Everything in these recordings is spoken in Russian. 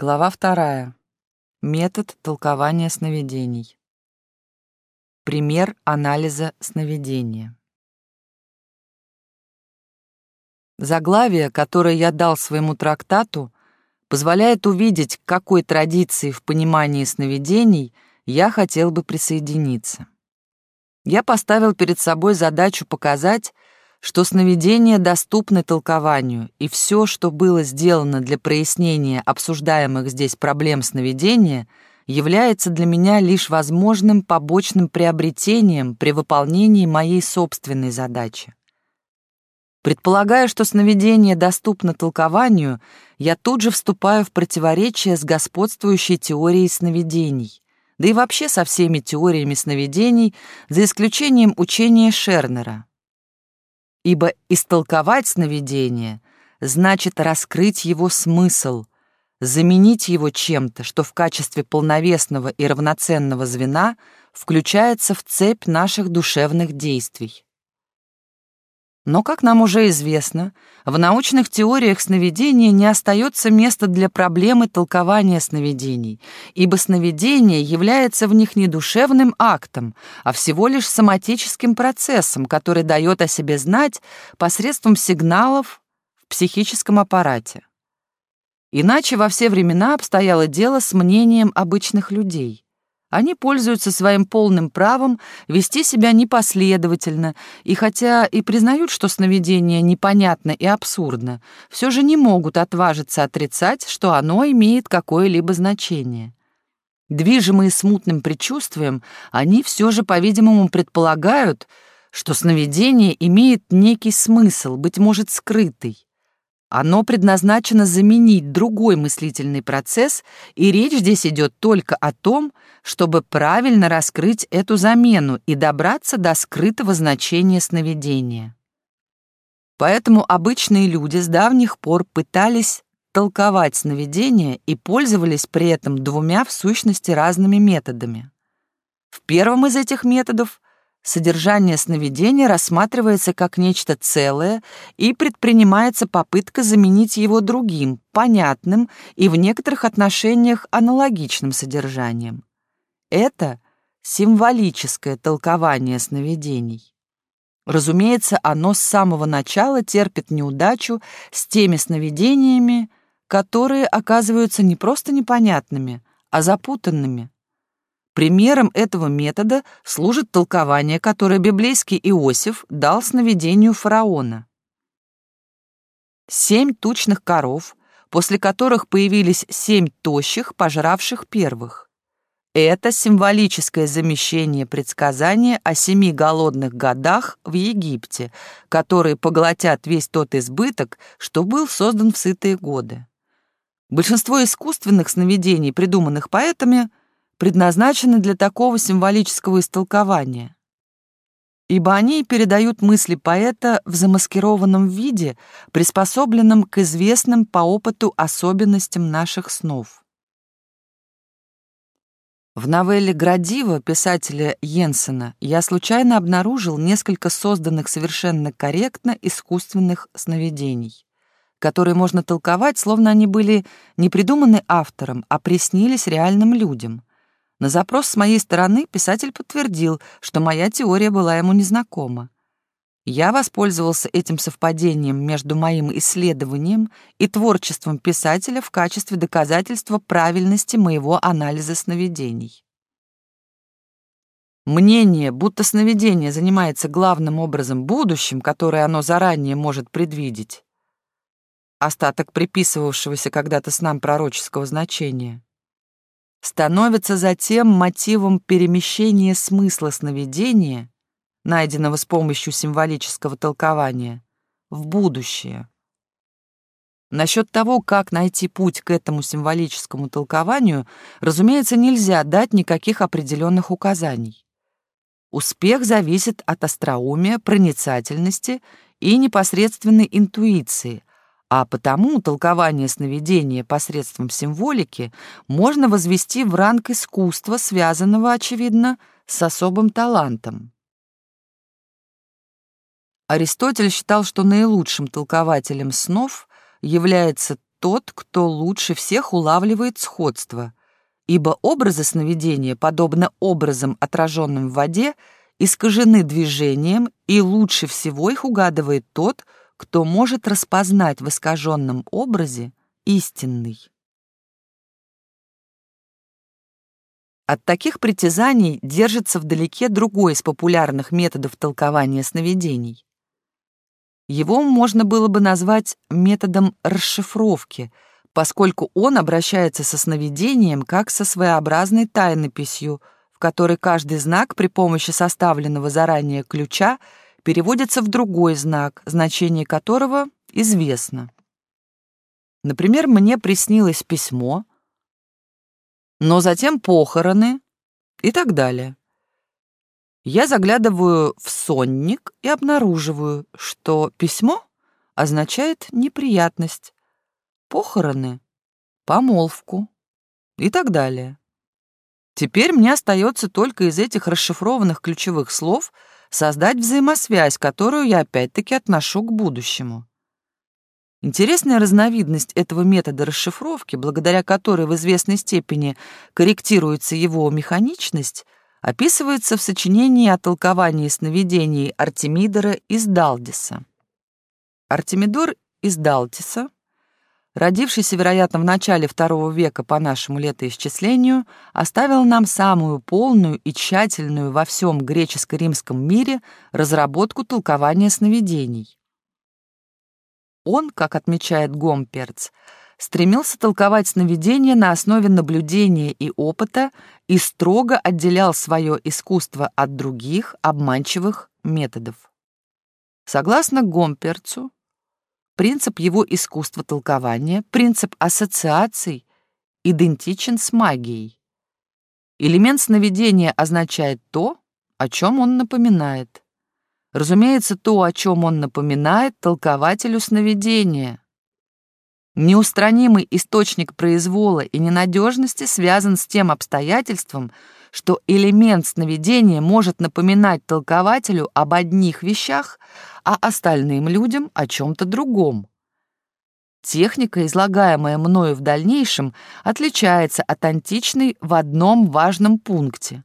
Глава вторая. Метод толкования сновидений. Пример анализа сновидения. Заглавие, которое я дал своему трактату, позволяет увидеть, к какой традиции в понимании сновидений я хотел бы присоединиться. Я поставил перед собой задачу показать, что сновидения доступны толкованию, и все, что было сделано для прояснения обсуждаемых здесь проблем сновидения, является для меня лишь возможным побочным приобретением при выполнении моей собственной задачи. Предполагая, что сновидение доступно толкованию, я тут же вступаю в противоречие с господствующей теорией сновидений, да и вообще со всеми теориями сновидений, за исключением учения Шернера — ибо истолковать сновидение значит раскрыть его смысл, заменить его чем-то, что в качестве полновесного и равноценного звена включается в цепь наших душевных действий. Но, как нам уже известно, в научных теориях сновидения не остается места для проблемы толкования сновидений, ибо сновидение является в них не душевным актом, а всего лишь соматическим процессом, который дает о себе знать посредством сигналов в психическом аппарате. Иначе во все времена обстояло дело с мнением обычных людей. Они пользуются своим полным правом вести себя непоследовательно, и хотя и признают, что сновидение непонятно и абсурдно, все же не могут отважиться отрицать, что оно имеет какое-либо значение. Движимые смутным предчувствием, они все же, по-видимому, предполагают, что сновидение имеет некий смысл, быть может, скрытый. Оно предназначено заменить другой мыслительный процесс, и речь здесь идет только о том, чтобы правильно раскрыть эту замену и добраться до скрытого значения сновидения. Поэтому обычные люди с давних пор пытались толковать сновидения и пользовались при этом двумя в сущности разными методами. В первом из этих методов Содержание сновидения рассматривается как нечто целое и предпринимается попытка заменить его другим, понятным и в некоторых отношениях аналогичным содержанием. Это символическое толкование сновидений. Разумеется, оно с самого начала терпит неудачу с теми сновидениями, которые оказываются не просто непонятными, а запутанными. Примером этого метода служит толкование, которое библейский Иосиф дал сновидению фараона. Семь тучных коров, после которых появились семь тощих, пожравших первых. Это символическое замещение предсказания о семи голодных годах в Египте, которые поглотят весь тот избыток, что был создан в сытые годы. Большинство искусственных сновидений, придуманных поэтами, предназначены для такого символического истолкования, ибо они передают мысли поэта в замаскированном виде, приспособленном к известным по опыту особенностям наших снов. В новелле «Градива» писателя Йенсена я случайно обнаружил несколько созданных совершенно корректно искусственных сновидений, которые можно толковать, словно они были не придуманы автором, а приснились реальным людям — на запрос с моей стороны писатель подтвердил, что моя теория была ему незнакома. Я воспользовался этим совпадением между моим исследованием и творчеством писателя в качестве доказательства правильности моего анализа сновидений. Мнение, будто сновидение занимается главным образом будущим, которое оно заранее может предвидеть, остаток приписывавшегося когда-то с нам пророческого значения, становится затем мотивом перемещения смысла сновидения, найденного с помощью символического толкования, в будущее. Насчет того, как найти путь к этому символическому толкованию, разумеется, нельзя дать никаких определенных указаний. Успех зависит от остроумия, проницательности и непосредственной интуиции, а потому толкование сновидения посредством символики можно возвести в ранг искусства, связанного, очевидно, с особым талантом. Аристотель считал, что наилучшим толкователем снов является тот, кто лучше всех улавливает сходство, ибо образы сновидения, подобно образам, отраженным в воде, искажены движением, и лучше всего их угадывает тот, кто может распознать в искаженном образе истинный. От таких притязаний держится вдалеке другой из популярных методов толкования сновидений. Его можно было бы назвать методом расшифровки, поскольку он обращается со сновидением как со своеобразной тайнописью, в которой каждый знак при помощи составленного заранее ключа переводится в другой знак, значение которого известно. Например, мне приснилось письмо, но затем похороны и так далее. Я заглядываю в сонник и обнаруживаю, что письмо означает неприятность, похороны — помолвку и так далее. Теперь мне остается только из этих расшифрованных ключевых слов создать взаимосвязь, которую я опять-таки отношу к будущему. Интересная разновидность этого метода расшифровки, благодаря которой в известной степени корректируется его механичность, описывается в сочинении о толковании сновидений Артемидора из Далдиса. Артемидор из Далтиса, родившийся, вероятно, в начале II века по нашему летоисчислению, оставил нам самую полную и тщательную во всем греческо-римском мире разработку толкования сновидений. Он, как отмечает Гомперц, стремился толковать сновидения на основе наблюдения и опыта и строго отделял свое искусство от других обманчивых методов. Согласно Гомперцу, принцип его искусства толкования, принцип ассоциаций, идентичен с магией. Элемент сновидения означает то, о чем он напоминает. Разумеется, то, о чем он напоминает толкователю сновидения. Неустранимый источник произвола и ненадежности связан с тем обстоятельством, что элемент сновидения может напоминать толкователю об одних вещах, а остальным людям о чем-то другом. Техника, излагаемая мною в дальнейшем, отличается от античной в одном важном пункте.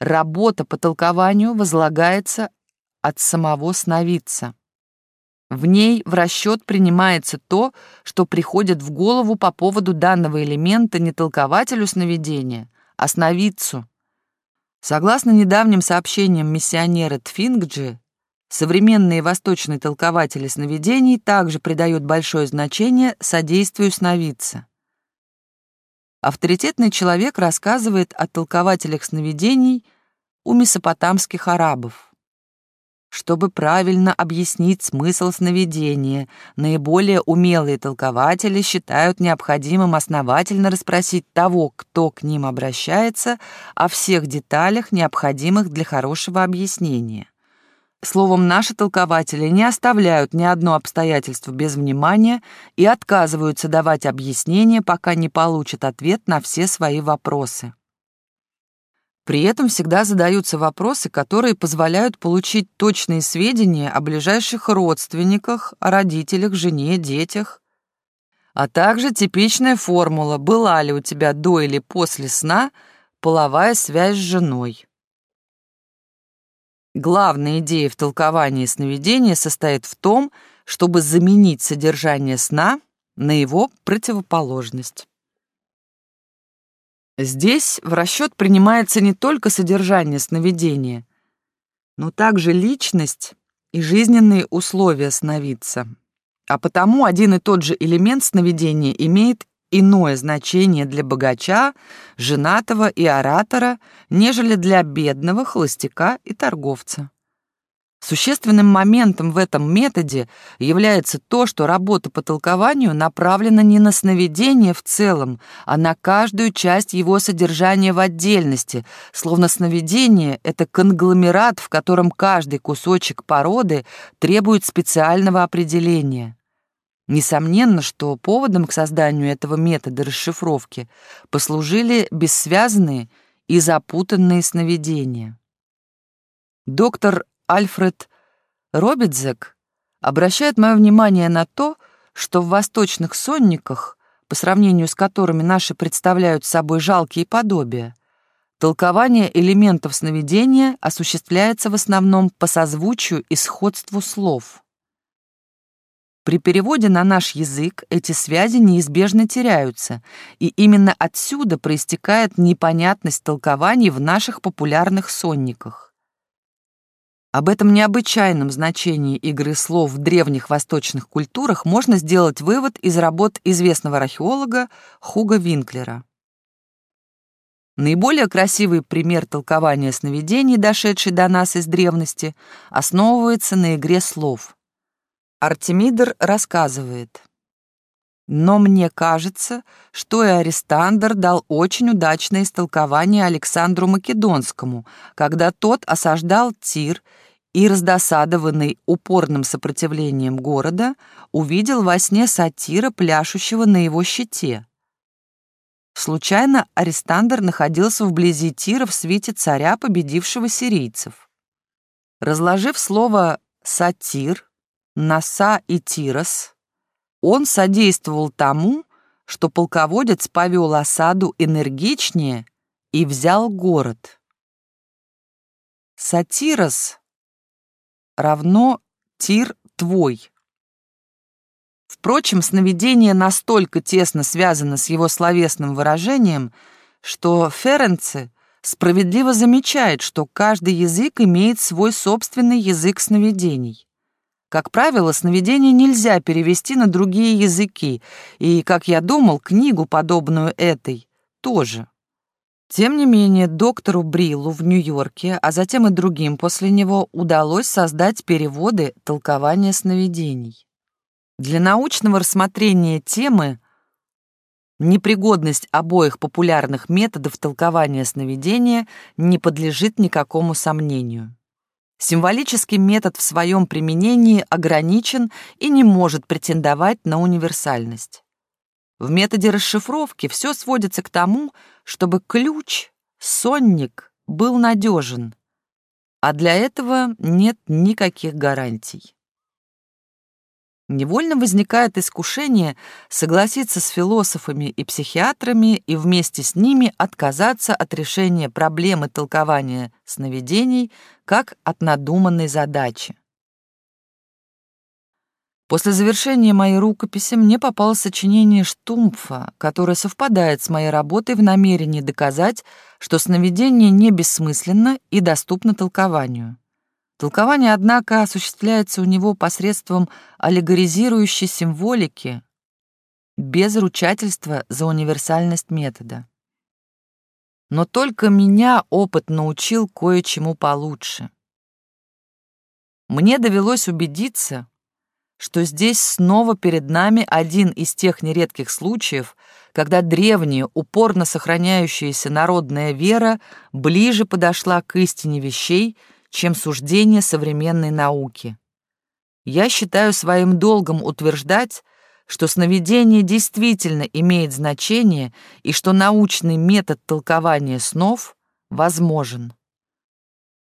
Работа по толкованию возлагается от самого сновидца. В ней в расчет принимается то, что приходит в голову по поводу данного элемента не толкователю сновидения, а сновидцу. Согласно недавним сообщениям миссионера Тфингджи, современные восточные толкователи сновидений также придают большое значение содействию сновидца. Авторитетный человек рассказывает о толкователях сновидений у месопотамских арабов. Чтобы правильно объяснить смысл сновидения, наиболее умелые толкователи считают необходимым основательно расспросить того, кто к ним обращается, о всех деталях, необходимых для хорошего объяснения. Словом, наши толкователи не оставляют ни одно обстоятельство без внимания и отказываются давать объяснение, пока не получат ответ на все свои вопросы. При этом всегда задаются вопросы, которые позволяют получить точные сведения о ближайших родственниках, о родителях, жене, детях. А также типичная формула «была ли у тебя до или после сна половая связь с женой?». Главная идея в толковании сновидения состоит в том, чтобы заменить содержание сна на его противоположность. Здесь в расчет принимается не только содержание сновидения, но также личность и жизненные условия сновидца. А потому один и тот же элемент сновидения имеет иное значение для богача, женатого и оратора, нежели для бедного, холостяка и торговца. Существенным моментом в этом методе является то, что работа по толкованию направлена не на сновидение в целом, а на каждую часть его содержания в отдельности, словно сновидение — это конгломерат, в котором каждый кусочек породы требует специального определения. Несомненно, что поводом к созданию этого метода расшифровки послужили бессвязные и запутанные сновидения. Доктор Альфред Робидзек обращает мое внимание на то, что в восточных сонниках, по сравнению с которыми наши представляют собой жалкие подобия, толкование элементов сновидения осуществляется в основном по созвучию и сходству слов. При переводе на наш язык эти связи неизбежно теряются, и именно отсюда проистекает непонятность толкований в наших популярных сонниках. Об этом необычайном значении игры слов в древних восточных культурах можно сделать вывод из работ известного археолога Хуга Винклера. Наиболее красивый пример толкования сновидений, дошедший до нас из древности, основывается на игре слов – Артемидор рассказывает. Но мне кажется, что и Арестандр дал очень удачное истолкование Александру Македонскому, когда тот осаждал Тир и, раздосадованный упорным сопротивлением города, увидел во сне сатира, пляшущего на его щите. Случайно Арестандр находился вблизи Тира в свете царя, победившего сирийцев. Разложив слово «сатир», Наса и Тирос, он содействовал тому, что полководец повел осаду энергичнее и взял город. Сатирос равно Тир твой. Впрочем, сновидение настолько тесно связано с его словесным выражением, что Ференце справедливо замечает, что каждый язык имеет свой собственный язык сновидений. Как правило, сновидение нельзя перевести на другие языки, и, как я думал, книгу, подобную этой, тоже. Тем не менее, доктору Бриллу в Нью-Йорке, а затем и другим после него, удалось создать переводы толкования сновидений. Для научного рассмотрения темы непригодность обоих популярных методов толкования сновидения не подлежит никакому сомнению. Символический метод в своем применении ограничен и не может претендовать на универсальность. В методе расшифровки все сводится к тому, чтобы ключ, сонник, был надежен, а для этого нет никаких гарантий. Невольно возникает искушение согласиться с философами и психиатрами и вместе с ними отказаться от решения проблемы толкования сновидений как от надуманной задачи. После завершения моей рукописи мне попалось сочинение Штумфа, которое совпадает с моей работой в намерении доказать, что сновидение не бессмысленно и доступно толкованию. Толкование, однако, осуществляется у него посредством аллегоризирующей символики, без ручательства за универсальность метода. Но только меня опыт научил кое-чему получше. Мне довелось убедиться, что здесь снова перед нами один из тех нередких случаев, когда древняя, упорно сохраняющаяся народная вера ближе подошла к истине вещей, чем суждение современной науки. Я считаю своим долгом утверждать, что сновидение действительно имеет значение и что научный метод толкования снов возможен.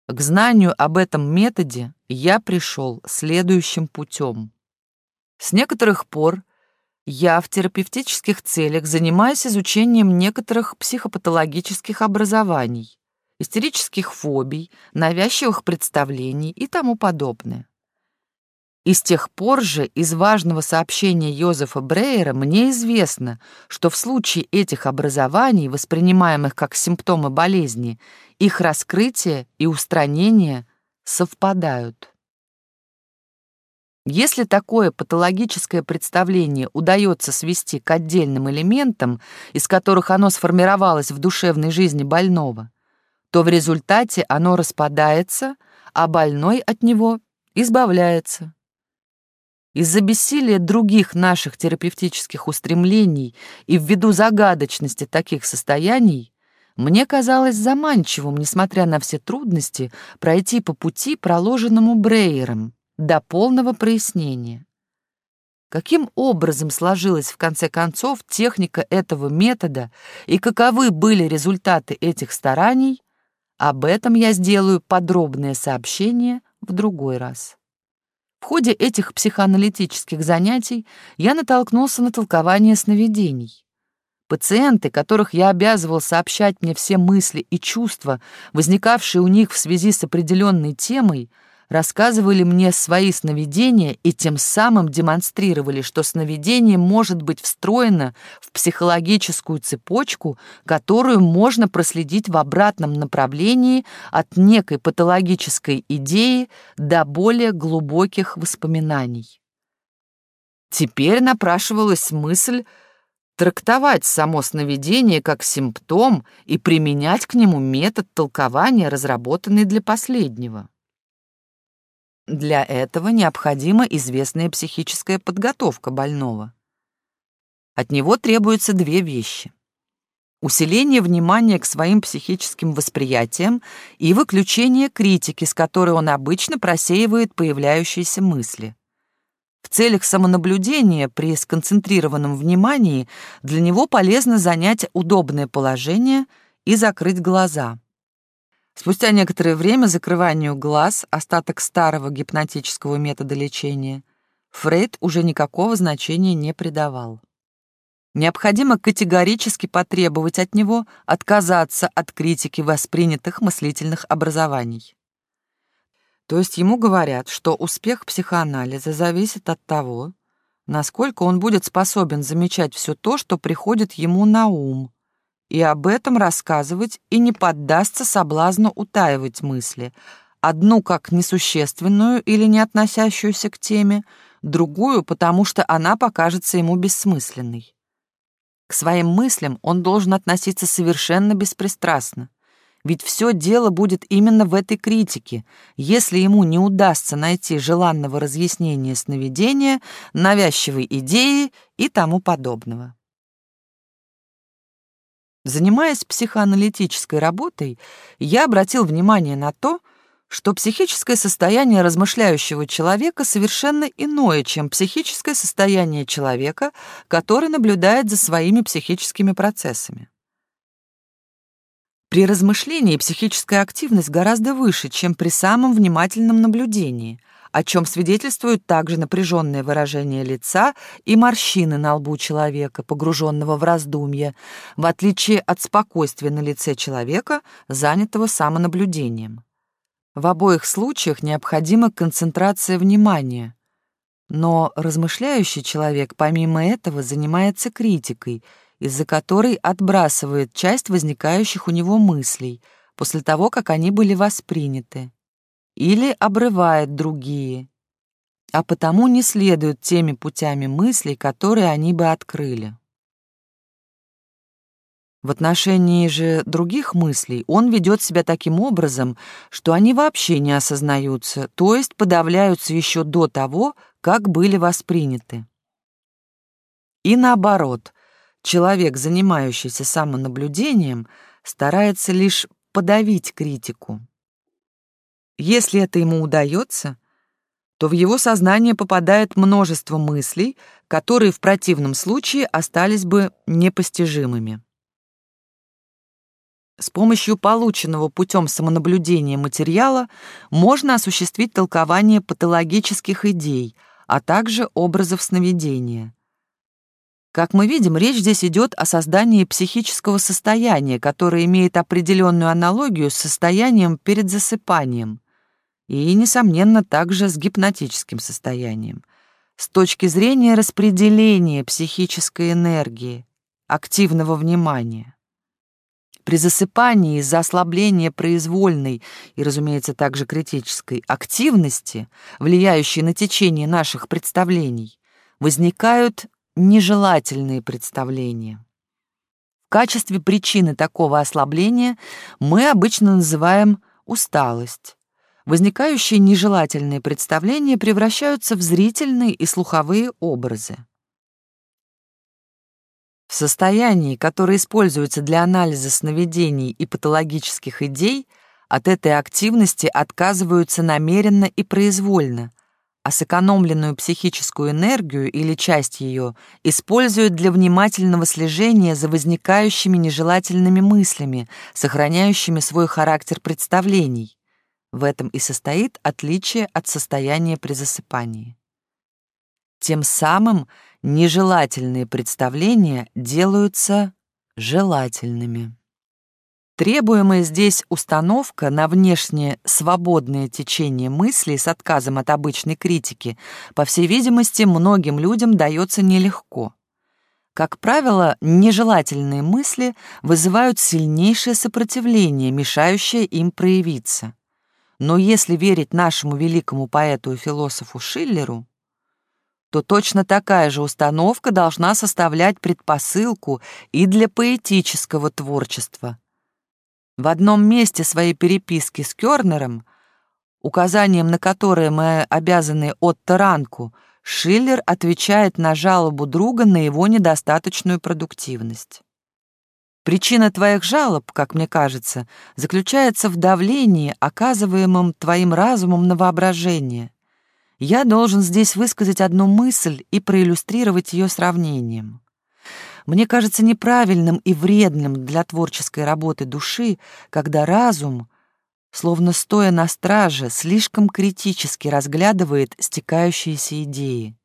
К знанию об этом методе я пришел следующим путем. С некоторых пор я в терапевтических целях занимаюсь изучением некоторых психопатологических образований, истерических фобий, навязчивых представлений и тому подобное. И с тех пор же из важного сообщения Йозефа Брейера мне известно, что в случае этих образований, воспринимаемых как симптомы болезни, их раскрытие и устранение совпадают. Если такое патологическое представление удается свести к отдельным элементам, из которых оно сформировалось в душевной жизни больного, то в результате оно распадается, а больной от него избавляется. Из-за бессилия других наших терапевтических устремлений и ввиду загадочности таких состояний, мне казалось заманчивым, несмотря на все трудности, пройти по пути, проложенному Брейером, до полного прояснения. Каким образом сложилась в конце концов техника этого метода и каковы были результаты этих стараний, об этом я сделаю подробное сообщение в другой раз. В ходе этих психоаналитических занятий я натолкнулся на толкование сновидений. Пациенты, которых я обязывал сообщать мне все мысли и чувства, возникавшие у них в связи с определенной темой, рассказывали мне свои сновидения и тем самым демонстрировали, что сновидение может быть встроено в психологическую цепочку, которую можно проследить в обратном направлении от некой патологической идеи до более глубоких воспоминаний. Теперь напрашивалась мысль трактовать само сновидение как симптом и применять к нему метод толкования, разработанный для последнего. Для этого необходима известная психическая подготовка больного. От него требуются две вещи. Усиление внимания к своим психическим восприятиям и выключение критики, с которой он обычно просеивает появляющиеся мысли. В целях самонаблюдения при сконцентрированном внимании для него полезно занять удобное положение и закрыть глаза. Спустя некоторое время закрыванию глаз, остаток старого гипнотического метода лечения, Фрейд уже никакого значения не придавал. Необходимо категорически потребовать от него отказаться от критики воспринятых мыслительных образований. То есть ему говорят, что успех психоанализа зависит от того, насколько он будет способен замечать все то, что приходит ему на ум, и об этом рассказывать и не поддастся соблазну утаивать мысли, одну как несущественную или не относящуюся к теме, другую, потому что она покажется ему бессмысленной. К своим мыслям он должен относиться совершенно беспристрастно. Ведь все дело будет именно в этой критике, если ему не удастся найти желанного разъяснения сновидения, навязчивой идеи и тому подобного. Занимаясь психоаналитической работой, я обратил внимание на то, что психическое состояние размышляющего человека совершенно иное, чем психическое состояние человека, который наблюдает за своими психическими процессами. При размышлении психическая активность гораздо выше, чем при самом внимательном наблюдении, о чем свидетельствуют также напряженное выражение лица и морщины на лбу человека, погруженного в раздумье, в отличие от спокойствия на лице человека, занятого самонаблюдением. В обоих случаях необходима концентрация внимания. Но размышляющий человек помимо этого занимается критикой – из-за которой отбрасывает часть возникающих у него мыслей после того, как они были восприняты, или обрывает другие, а потому не следует теми путями мыслей, которые они бы открыли. В отношении же других мыслей он ведет себя таким образом, что они вообще не осознаются, то есть подавляются еще до того, как были восприняты. И наоборот, Человек, занимающийся самонаблюдением, старается лишь подавить критику. Если это ему удается, то в его сознание попадает множество мыслей, которые в противном случае остались бы непостижимыми. С помощью полученного путем самонаблюдения материала можно осуществить толкование патологических идей, а также образов сновидения. Как мы видим, речь здесь идет о создании психического состояния, которое имеет определенную аналогию с состоянием перед засыпанием и, несомненно, также с гипнотическим состоянием. С точки зрения распределения психической энергии, активного внимания. При засыпании из-за ослабления произвольной и, разумеется, также критической активности, влияющей на течение наших представлений, возникают нежелательные представления. В качестве причины такого ослабления мы обычно называем усталость. Возникающие нежелательные представления превращаются в зрительные и слуховые образы. В состоянии, которое используется для анализа сновидений и патологических идей, от этой активности отказываются намеренно и произвольно, а сэкономленную психическую энергию или часть ее используют для внимательного слежения за возникающими нежелательными мыслями, сохраняющими свой характер представлений. В этом и состоит отличие от состояния при засыпании. Тем самым нежелательные представления делаются желательными. Требуемая здесь установка на внешнее свободное течение мыслей с отказом от обычной критики, по всей видимости, многим людям дается нелегко. Как правило, нежелательные мысли вызывают сильнейшее сопротивление, мешающее им проявиться. Но если верить нашему великому поэту и философу Шиллеру, то точно такая же установка должна составлять предпосылку и для поэтического творчества. В одном месте своей переписки с Кёрнером, указанием на которое мы обязаны Отто Ранку, Шиллер отвечает на жалобу друга на его недостаточную продуктивность. Причина твоих жалоб, как мне кажется, заключается в давлении, оказываемом твоим разумом на воображение. Я должен здесь высказать одну мысль и проиллюстрировать ее сравнением. Мне кажется неправильным и вредным для творческой работы души, когда разум, словно стоя на страже, слишком критически разглядывает стекающиеся идеи.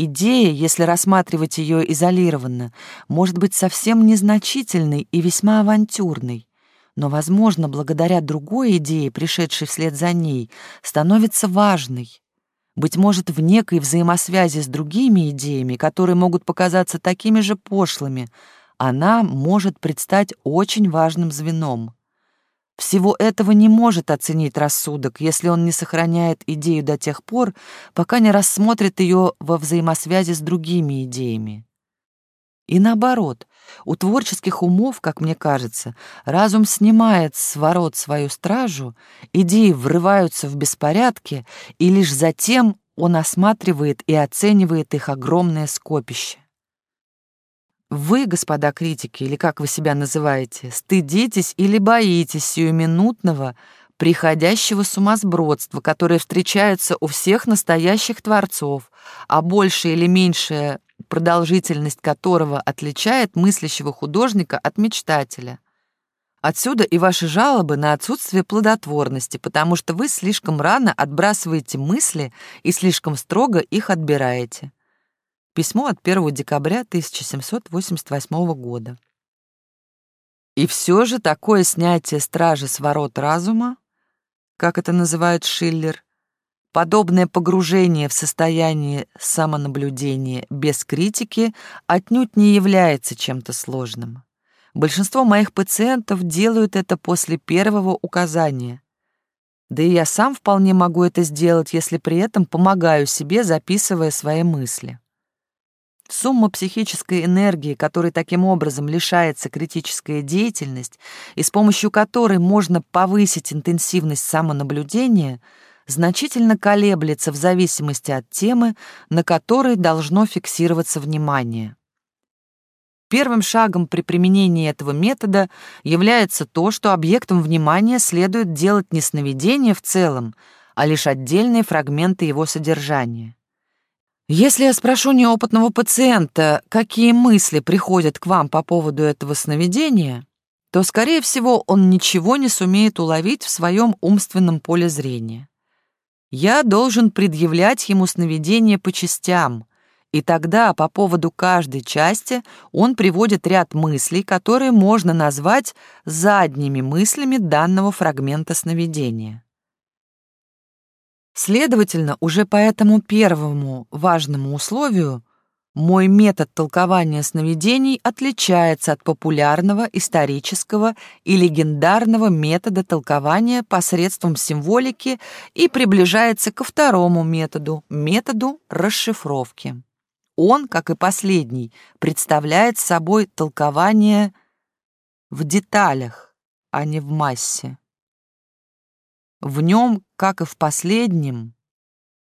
Идея, если рассматривать ее изолированно, может быть совсем незначительной и весьма авантюрной но, возможно, благодаря другой идее, пришедшей вслед за ней, становится важной. Быть может, в некой взаимосвязи с другими идеями, которые могут показаться такими же пошлыми, она может предстать очень важным звеном. Всего этого не может оценить рассудок, если он не сохраняет идею до тех пор, пока не рассмотрит ее во взаимосвязи с другими идеями. И наоборот, у творческих умов, как мне кажется, разум снимает с ворот свою стражу, идеи врываются в беспорядке, и лишь затем он осматривает и оценивает их огромное скопище. Вы, господа критики, или как вы себя называете, стыдитесь или боитесь сиюминутного, приходящего сумасбродства, которое встречается у всех настоящих творцов, а большее или меньшее продолжительность которого отличает мыслящего художника от мечтателя. Отсюда и ваши жалобы на отсутствие плодотворности, потому что вы слишком рано отбрасываете мысли и слишком строго их отбираете. Письмо от 1 декабря 1788 года. И все же такое снятие стражи с ворот разума, как это называет Шиллер, Подобное погружение в состояние самонаблюдения без критики отнюдь не является чем-то сложным. Большинство моих пациентов делают это после первого указания. Да и я сам вполне могу это сделать, если при этом помогаю себе, записывая свои мысли. Сумма психической энергии, которой таким образом лишается критическая деятельность и с помощью которой можно повысить интенсивность самонаблюдения — значительно колеблется в зависимости от темы, на которой должно фиксироваться внимание. Первым шагом при применении этого метода является то, что объектом внимания следует делать не сновидение в целом, а лишь отдельные фрагменты его содержания. Если я спрошу неопытного пациента, какие мысли приходят к вам по поводу этого сновидения, то, скорее всего, он ничего не сумеет уловить в своем умственном поле зрения. Я должен предъявлять ему сновидение по частям, и тогда по поводу каждой части он приводит ряд мыслей, которые можно назвать задними мыслями данного фрагмента сновидения. Следовательно, уже по этому первому важному условию мой метод толкования сновидений отличается от популярного, исторического и легендарного метода толкования посредством символики и приближается ко второму методу, методу расшифровки. Он, как и последний, представляет собой толкование в деталях, а не в массе. В нем, как и в последнем,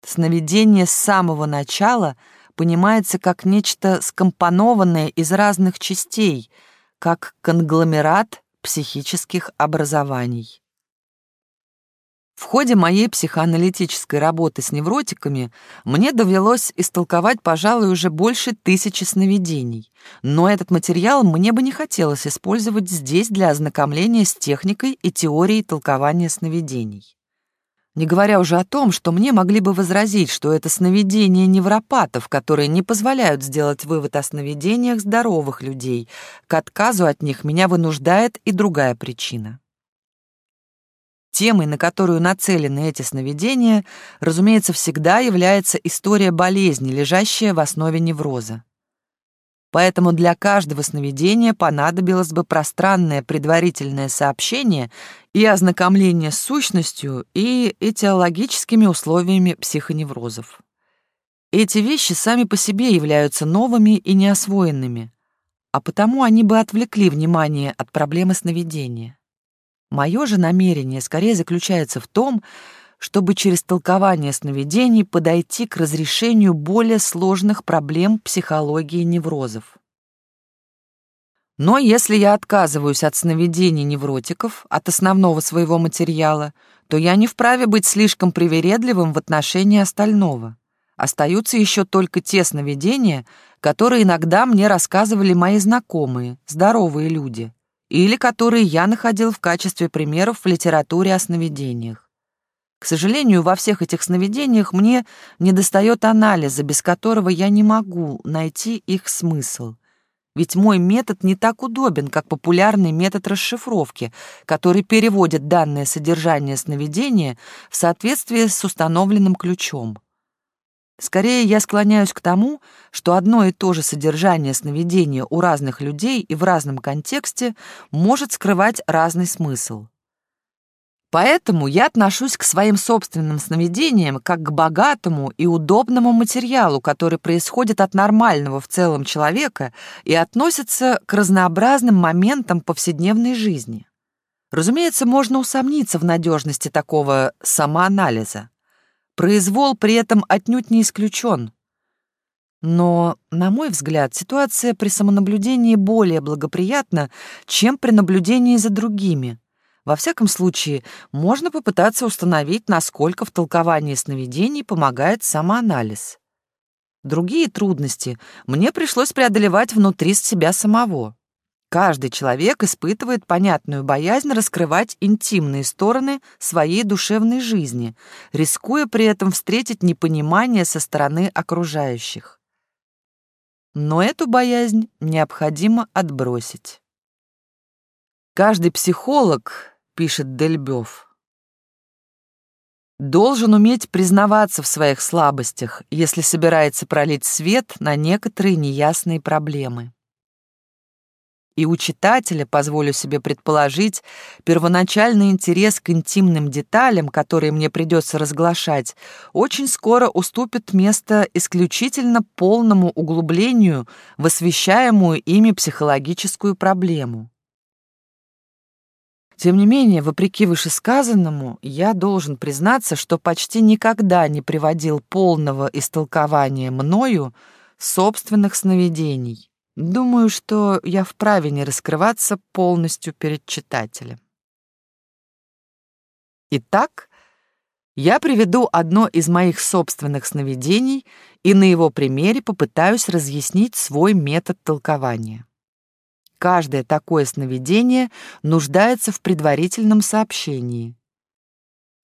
сновидение с самого начала — понимается как нечто скомпонованное из разных частей, как конгломерат психических образований. В ходе моей психоаналитической работы с невротиками мне довелось истолковать, пожалуй, уже больше тысячи сновидений, но этот материал мне бы не хотелось использовать здесь для ознакомления с техникой и теорией толкования сновидений. Не говоря уже о том, что мне могли бы возразить, что это сновидения невропатов, которые не позволяют сделать вывод о сновидениях здоровых людей. К отказу от них меня вынуждает и другая причина. Темой, на которую нацелены эти сновидения, разумеется, всегда является история болезни, лежащая в основе невроза. Поэтому для каждого сновидения понадобилось бы пространное предварительное сообщение и ознакомление с сущностью и этиологическими условиями психоневрозов. Эти вещи сами по себе являются новыми и неосвоенными, а потому они бы отвлекли внимание от проблемы сновидения. Мое же намерение скорее заключается в том, чтобы через толкование сновидений подойти к разрешению более сложных проблем психологии неврозов. Но если я отказываюсь от сновидений невротиков, от основного своего материала, то я не вправе быть слишком привередливым в отношении остального. Остаются еще только те сновидения, которые иногда мне рассказывали мои знакомые, здоровые люди или которые я находил в качестве примеров в литературе о сновидениях. К сожалению, во всех этих сновидениях мне недостает анализа, без которого я не могу найти их смысл. Ведь мой метод не так удобен, как популярный метод расшифровки, который переводит данное содержание сновидения в соответствии с установленным ключом. Скорее, я склоняюсь к тому, что одно и то же содержание сновидения у разных людей и в разном контексте может скрывать разный смысл. Поэтому я отношусь к своим собственным сновидениям как к богатому и удобному материалу, который происходит от нормального в целом человека и относится к разнообразным моментам повседневной жизни. Разумеется, можно усомниться в надежности такого самоанализа. Произвол при этом отнюдь не исключен. Но, на мой взгляд, ситуация при самонаблюдении более благоприятна, чем при наблюдении за другими. Во всяком случае, можно попытаться установить, насколько в толковании сновидений помогает самоанализ. Другие трудности мне пришлось преодолевать внутри себя самого. Каждый человек испытывает понятную боязнь раскрывать интимные стороны своей душевной жизни, рискуя при этом встретить непонимание со стороны окружающих. Но эту боязнь необходимо отбросить. Каждый психолог, пишет Дельбёв, должен уметь признаваться в своих слабостях, если собирается пролить свет на некоторые неясные проблемы и у читателя, позволю себе предположить, первоначальный интерес к интимным деталям, которые мне придется разглашать, очень скоро уступит место исключительно полному углублению в освещаемую ими психологическую проблему. Тем не менее, вопреки вышесказанному, я должен признаться, что почти никогда не приводил полного истолкования мною собственных сновидений. Думаю, что я вправе не раскрываться полностью перед читателем. Итак, я приведу одно из моих собственных сновидений и на его примере попытаюсь разъяснить свой метод толкования. Каждое такое сновидение нуждается в предварительном сообщении.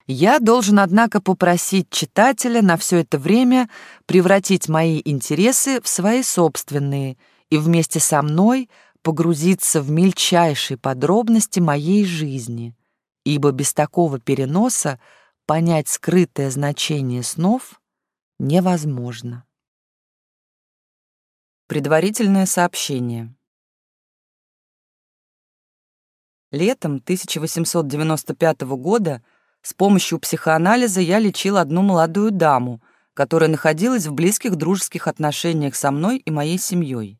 Я должен, однако, попросить читателя на все это время превратить мои интересы в свои собственные – и вместе со мной погрузиться в мельчайшие подробности моей жизни, ибо без такого переноса понять скрытое значение снов невозможно. Предварительное сообщение. Летом 1895 года с помощью психоанализа я лечил одну молодую даму, которая находилась в близких дружеских отношениях со мной и моей семьей.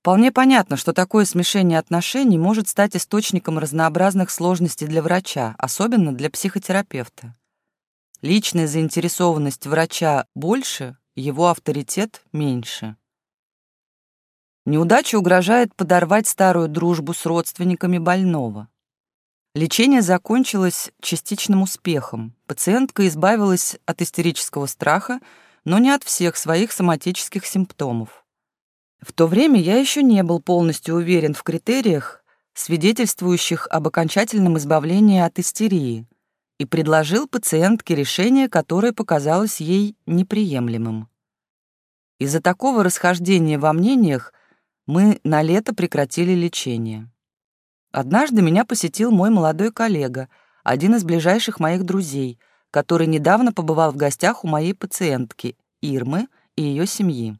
Вполне понятно, что такое смешение отношений может стать источником разнообразных сложностей для врача, особенно для психотерапевта. Личная заинтересованность врача больше, его авторитет меньше. Неудача угрожает подорвать старую дружбу с родственниками больного. Лечение закончилось частичным успехом. Пациентка избавилась от истерического страха, но не от всех своих соматических симптомов. В то время я еще не был полностью уверен в критериях, свидетельствующих об окончательном избавлении от истерии, и предложил пациентке решение, которое показалось ей неприемлемым. Из-за такого расхождения во мнениях мы на лето прекратили лечение. Однажды меня посетил мой молодой коллега, один из ближайших моих друзей, который недавно побывал в гостях у моей пациентки, Ирмы, и ее семьи.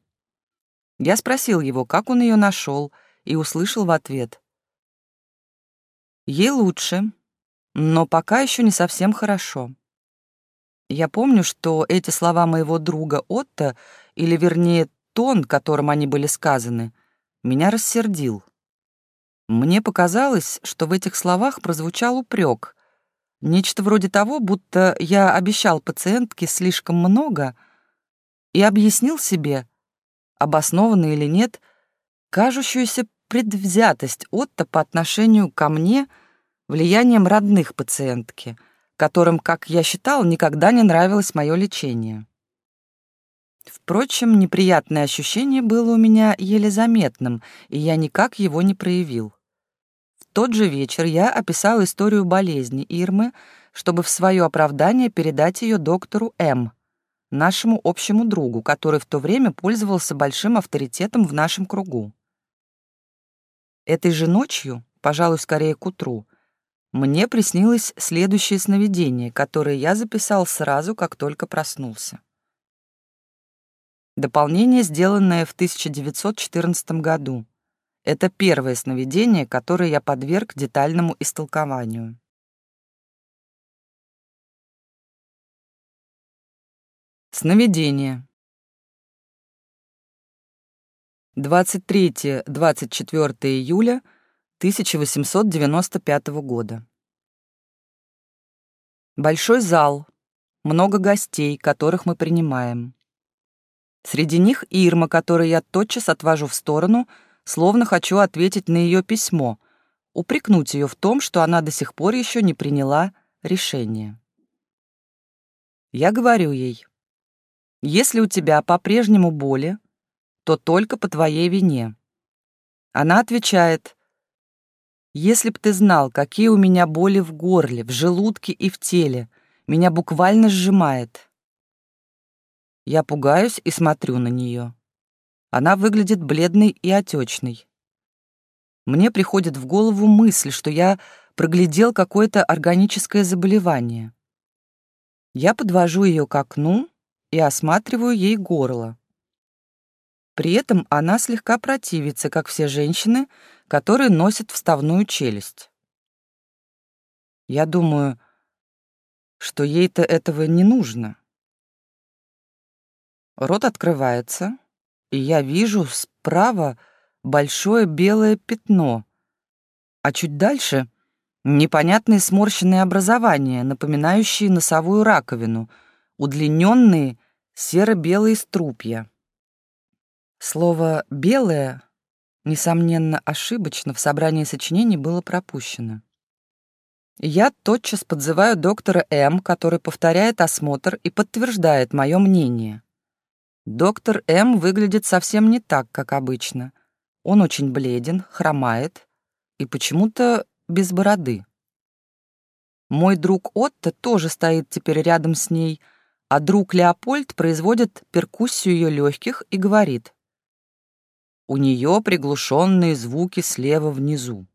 Я спросил его, как он ее нашел, и услышал в ответ. Ей лучше, но пока еще не совсем хорошо. Я помню, что эти слова моего друга Отто, или вернее тон, которым они были сказаны, меня рассердил. Мне показалось, что в этих словах прозвучал упрек. Нечто вроде того, будто я обещал пациентке слишком много и объяснил себе, обоснованно или нет, кажущуюся предвзятость Отто по отношению ко мне влиянием родных пациентки, которым, как я считал, никогда не нравилось мое лечение. Впрочем, неприятное ощущение было у меня еле заметным, и я никак его не проявил. В тот же вечер я описал историю болезни Ирмы, чтобы в свое оправдание передать ее доктору М., нашему общему другу, который в то время пользовался большим авторитетом в нашем кругу. Этой же ночью, пожалуй, скорее к утру, мне приснилось следующее сновидение, которое я записал сразу, как только проснулся. Дополнение, сделанное в 1914 году. Это первое сновидение, которое я подверг детальному истолкованию. Сновидение. 23-24 июля 1895 года. Большой зал, много гостей, которых мы принимаем. Среди них Ирма, которую я тотчас отвожу в сторону, словно хочу ответить на ее письмо, упрекнуть ее в том, что она до сих пор еще не приняла решение. Я говорю ей, если у тебя по-прежнему боли, то только по твоей вине. Она отвечает, если б ты знал, какие у меня боли в горле, в желудке и в теле, меня буквально сжимает. Я пугаюсь и смотрю на нее. Она выглядит бледной и отечной. Мне приходит в голову мысль, что я проглядел какое-то органическое заболевание. Я подвожу ее к окну и осматриваю ей горло. При этом она слегка противится, как все женщины, которые носят вставную челюсть. Я думаю, что ей-то этого не нужно. Рот открывается, и я вижу справа большое белое пятно, а чуть дальше — непонятные сморщенные образования, напоминающие носовую раковину, удлиненные серо-белые струпья. Слово «белое» несомненно, ошибочно в собрании сочинений было пропущено. Я тотчас подзываю доктора М., который повторяет осмотр и подтверждает мое мнение. Доктор М выглядит совсем не так, как обычно. Он очень бледен, хромает и почему-то без бороды. Мой друг Отто тоже стоит теперь рядом с ней, а друг Леопольд производит перкуссию ее легких и говорит. У нее приглушенные звуки слева внизу.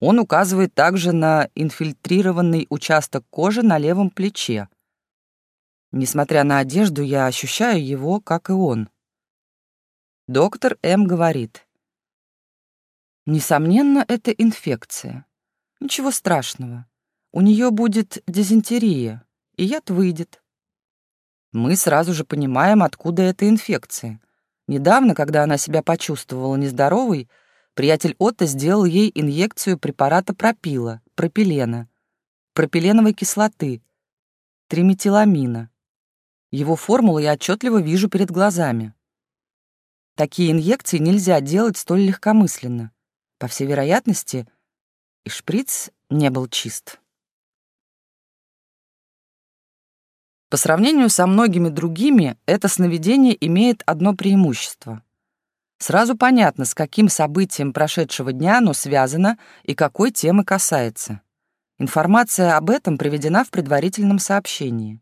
Он указывает также на инфильтрированный участок кожи на левом плече, Несмотря на одежду, я ощущаю его, как и он. Доктор М. говорит. Несомненно, это инфекция. Ничего страшного. У нее будет дизентерия, и яд выйдет. Мы сразу же понимаем, откуда эта инфекция. Недавно, когда она себя почувствовала нездоровой, приятель Отто сделал ей инъекцию препарата пропила, пропилена, пропиленовой кислоты, триметиламина. Его формулу я отчетливо вижу перед глазами. Такие инъекции нельзя делать столь легкомысленно. По всей вероятности, и шприц не был чист. По сравнению со многими другими, это сновидение имеет одно преимущество. Сразу понятно, с каким событием прошедшего дня оно связано и какой темы касается. Информация об этом приведена в предварительном сообщении.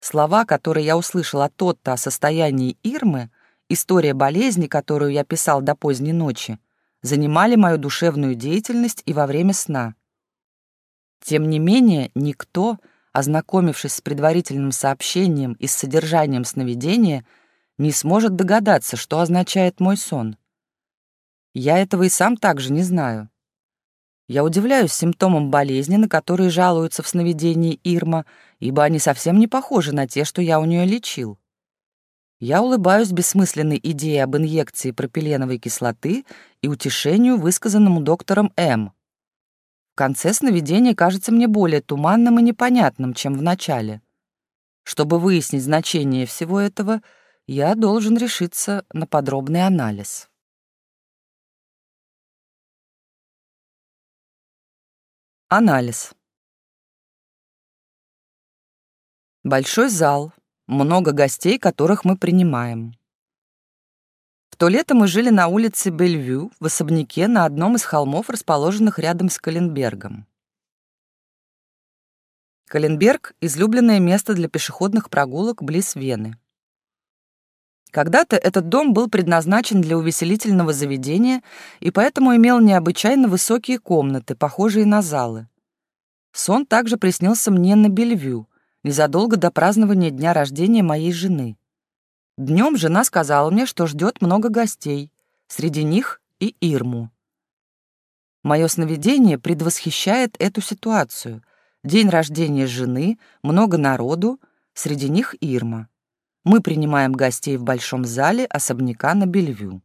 Слова, которые я услышал от Тотта о состоянии Ирмы, история болезни, которую я писал до поздней ночи, занимали мою душевную деятельность и во время сна. Тем не менее, никто, ознакомившись с предварительным сообщением и с содержанием сновидения, не сможет догадаться, что означает мой сон. Я этого и сам также не знаю. Я удивляюсь симптомам болезни, на которые жалуются в сновидении Ирма, ибо они совсем не похожи на те, что я у нее лечил. Я улыбаюсь бессмысленной идее об инъекции пропиленовой кислоты и утешению, высказанному доктором М конце сновидение кажется мне более туманным и непонятным, чем в начале. Чтобы выяснить значение всего этого, я должен решиться на подробный анализ. Анализ. Большой зал, много гостей, которых мы принимаем то лето мы жили на улице Бельвю, в особняке на одном из холмов, расположенных рядом с Каленбергом. Каленберг — излюбленное место для пешеходных прогулок близ Вены. Когда-то этот дом был предназначен для увеселительного заведения и поэтому имел необычайно высокие комнаты, похожие на залы. Сон также приснился мне на Бельвю, незадолго до празднования дня рождения моей жены. Днем жена сказала мне, что ждет много гостей, среди них и Ирму. Мое сновидение предвосхищает эту ситуацию. День рождения жены, много народу, среди них Ирма. Мы принимаем гостей в большом зале особняка на Бельвю.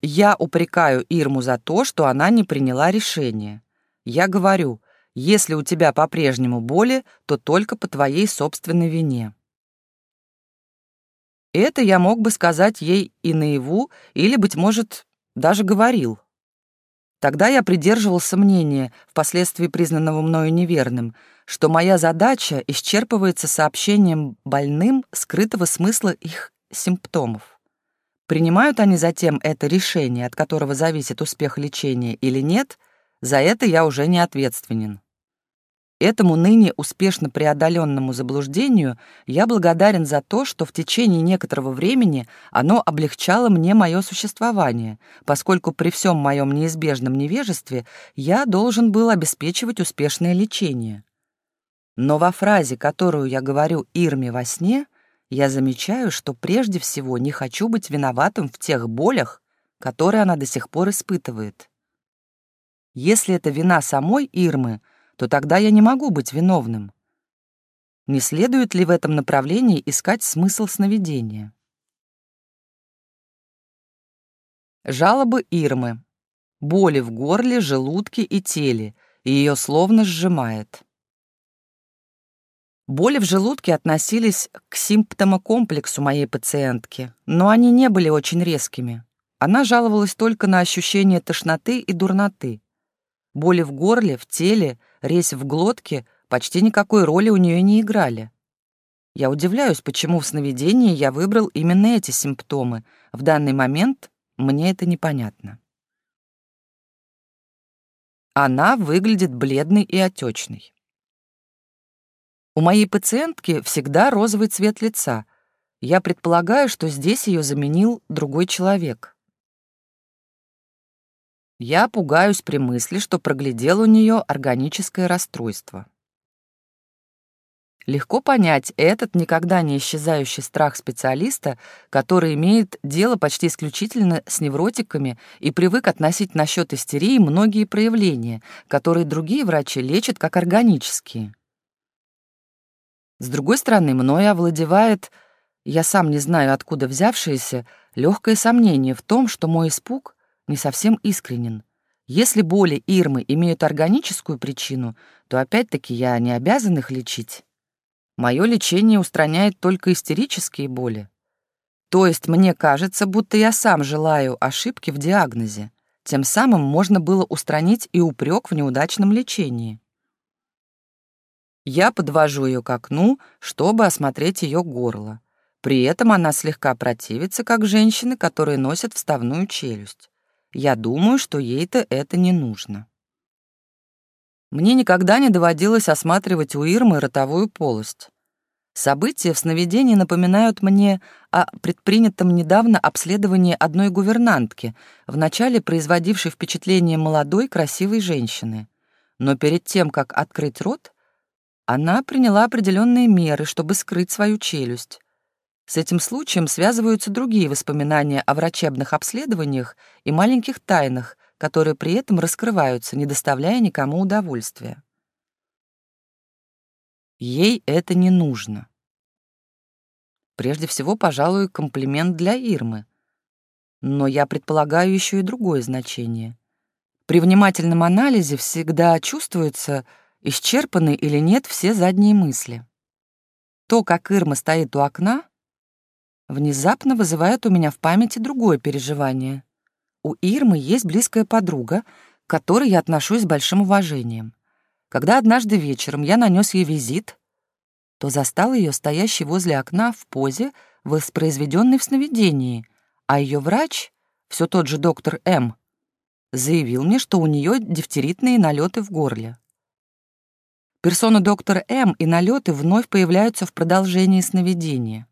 Я упрекаю Ирму за то, что она не приняла решение. Я говорю, если у тебя по-прежнему боли, то только по твоей собственной вине. Это я мог бы сказать ей и наяву, или, быть может, даже говорил. Тогда я придерживался мнения, впоследствии признанного мною неверным, что моя задача исчерпывается сообщением больным скрытого смысла их симптомов. Принимают они затем это решение, от которого зависит успех лечения или нет, за это я уже не ответственен. Этому ныне успешно преодоленному заблуждению я благодарен за то, что в течение некоторого времени оно облегчало мне мое существование, поскольку при всем моем неизбежном невежестве я должен был обеспечивать успешное лечение. Но во фразе, которую я говорю Ирме во сне, я замечаю, что прежде всего не хочу быть виноватым в тех болях, которые она до сих пор испытывает. Если это вина самой Ирмы — то тогда я не могу быть виновным. Не следует ли в этом направлении искать смысл сновидения? Жалобы Ирмы. Боли в горле, желудке и теле, и ее словно сжимает. Боли в желудке относились к симптомокомплексу моей пациентки, но они не были очень резкими. Она жаловалась только на ощущение тошноты и дурноты. Боли в горле, в теле, резь в глотке почти никакой роли у нее не играли. Я удивляюсь, почему в сновидении я выбрал именно эти симптомы. В данный момент мне это непонятно. Она выглядит бледной и отечной. У моей пациентки всегда розовый цвет лица. Я предполагаю, что здесь ее заменил другой человек. Я пугаюсь при мысли, что проглядел у нее органическое расстройство. Легко понять этот никогда не исчезающий страх специалиста, который имеет дело почти исключительно с невротиками и привык относить насчет истерии многие проявления, которые другие врачи лечат как органические. С другой стороны, мною овладевает, я сам не знаю откуда взявшееся, легкое сомнение в том, что мой испуг не совсем искренен. Если боли Ирмы имеют органическую причину, то опять-таки я не обязан их лечить. Мое лечение устраняет только истерические боли. То есть мне кажется, будто я сам желаю ошибки в диагнозе. Тем самым можно было устранить и упрек в неудачном лечении. Я подвожу ее к окну, чтобы осмотреть ее горло. При этом она слегка противится, как женщины, которые носят вставную челюсть. Я думаю, что ей-то это не нужно. Мне никогда не доводилось осматривать у Ирмы ротовую полость. События в сновидении напоминают мне о предпринятом недавно обследовании одной гувернантки, вначале производившей впечатление молодой красивой женщины. Но перед тем, как открыть рот, она приняла определенные меры, чтобы скрыть свою челюсть. С этим случаем связываются другие воспоминания о врачебных обследованиях и маленьких тайнах, которые при этом раскрываются, не доставляя никому удовольствия. Ей это не нужно. Прежде всего, пожалуй, комплимент для Ирмы. Но я предполагаю еще и другое значение. При внимательном анализе всегда чувствуется, исчерпаны или нет все задние мысли. То, как Ирма стоит у окна, внезапно вызывает у меня в памяти другое переживание. У Ирмы есть близкая подруга, к которой я отношусь с большим уважением. Когда однажды вечером я нанес ей визит, то застал ее стоящей возле окна в позе, воспроизведенной в сновидении, а ее врач, все тот же доктор М., заявил мне, что у нее дифтеритные налеты в горле. Персона доктора М и налеты вновь появляются в продолжении сновидения.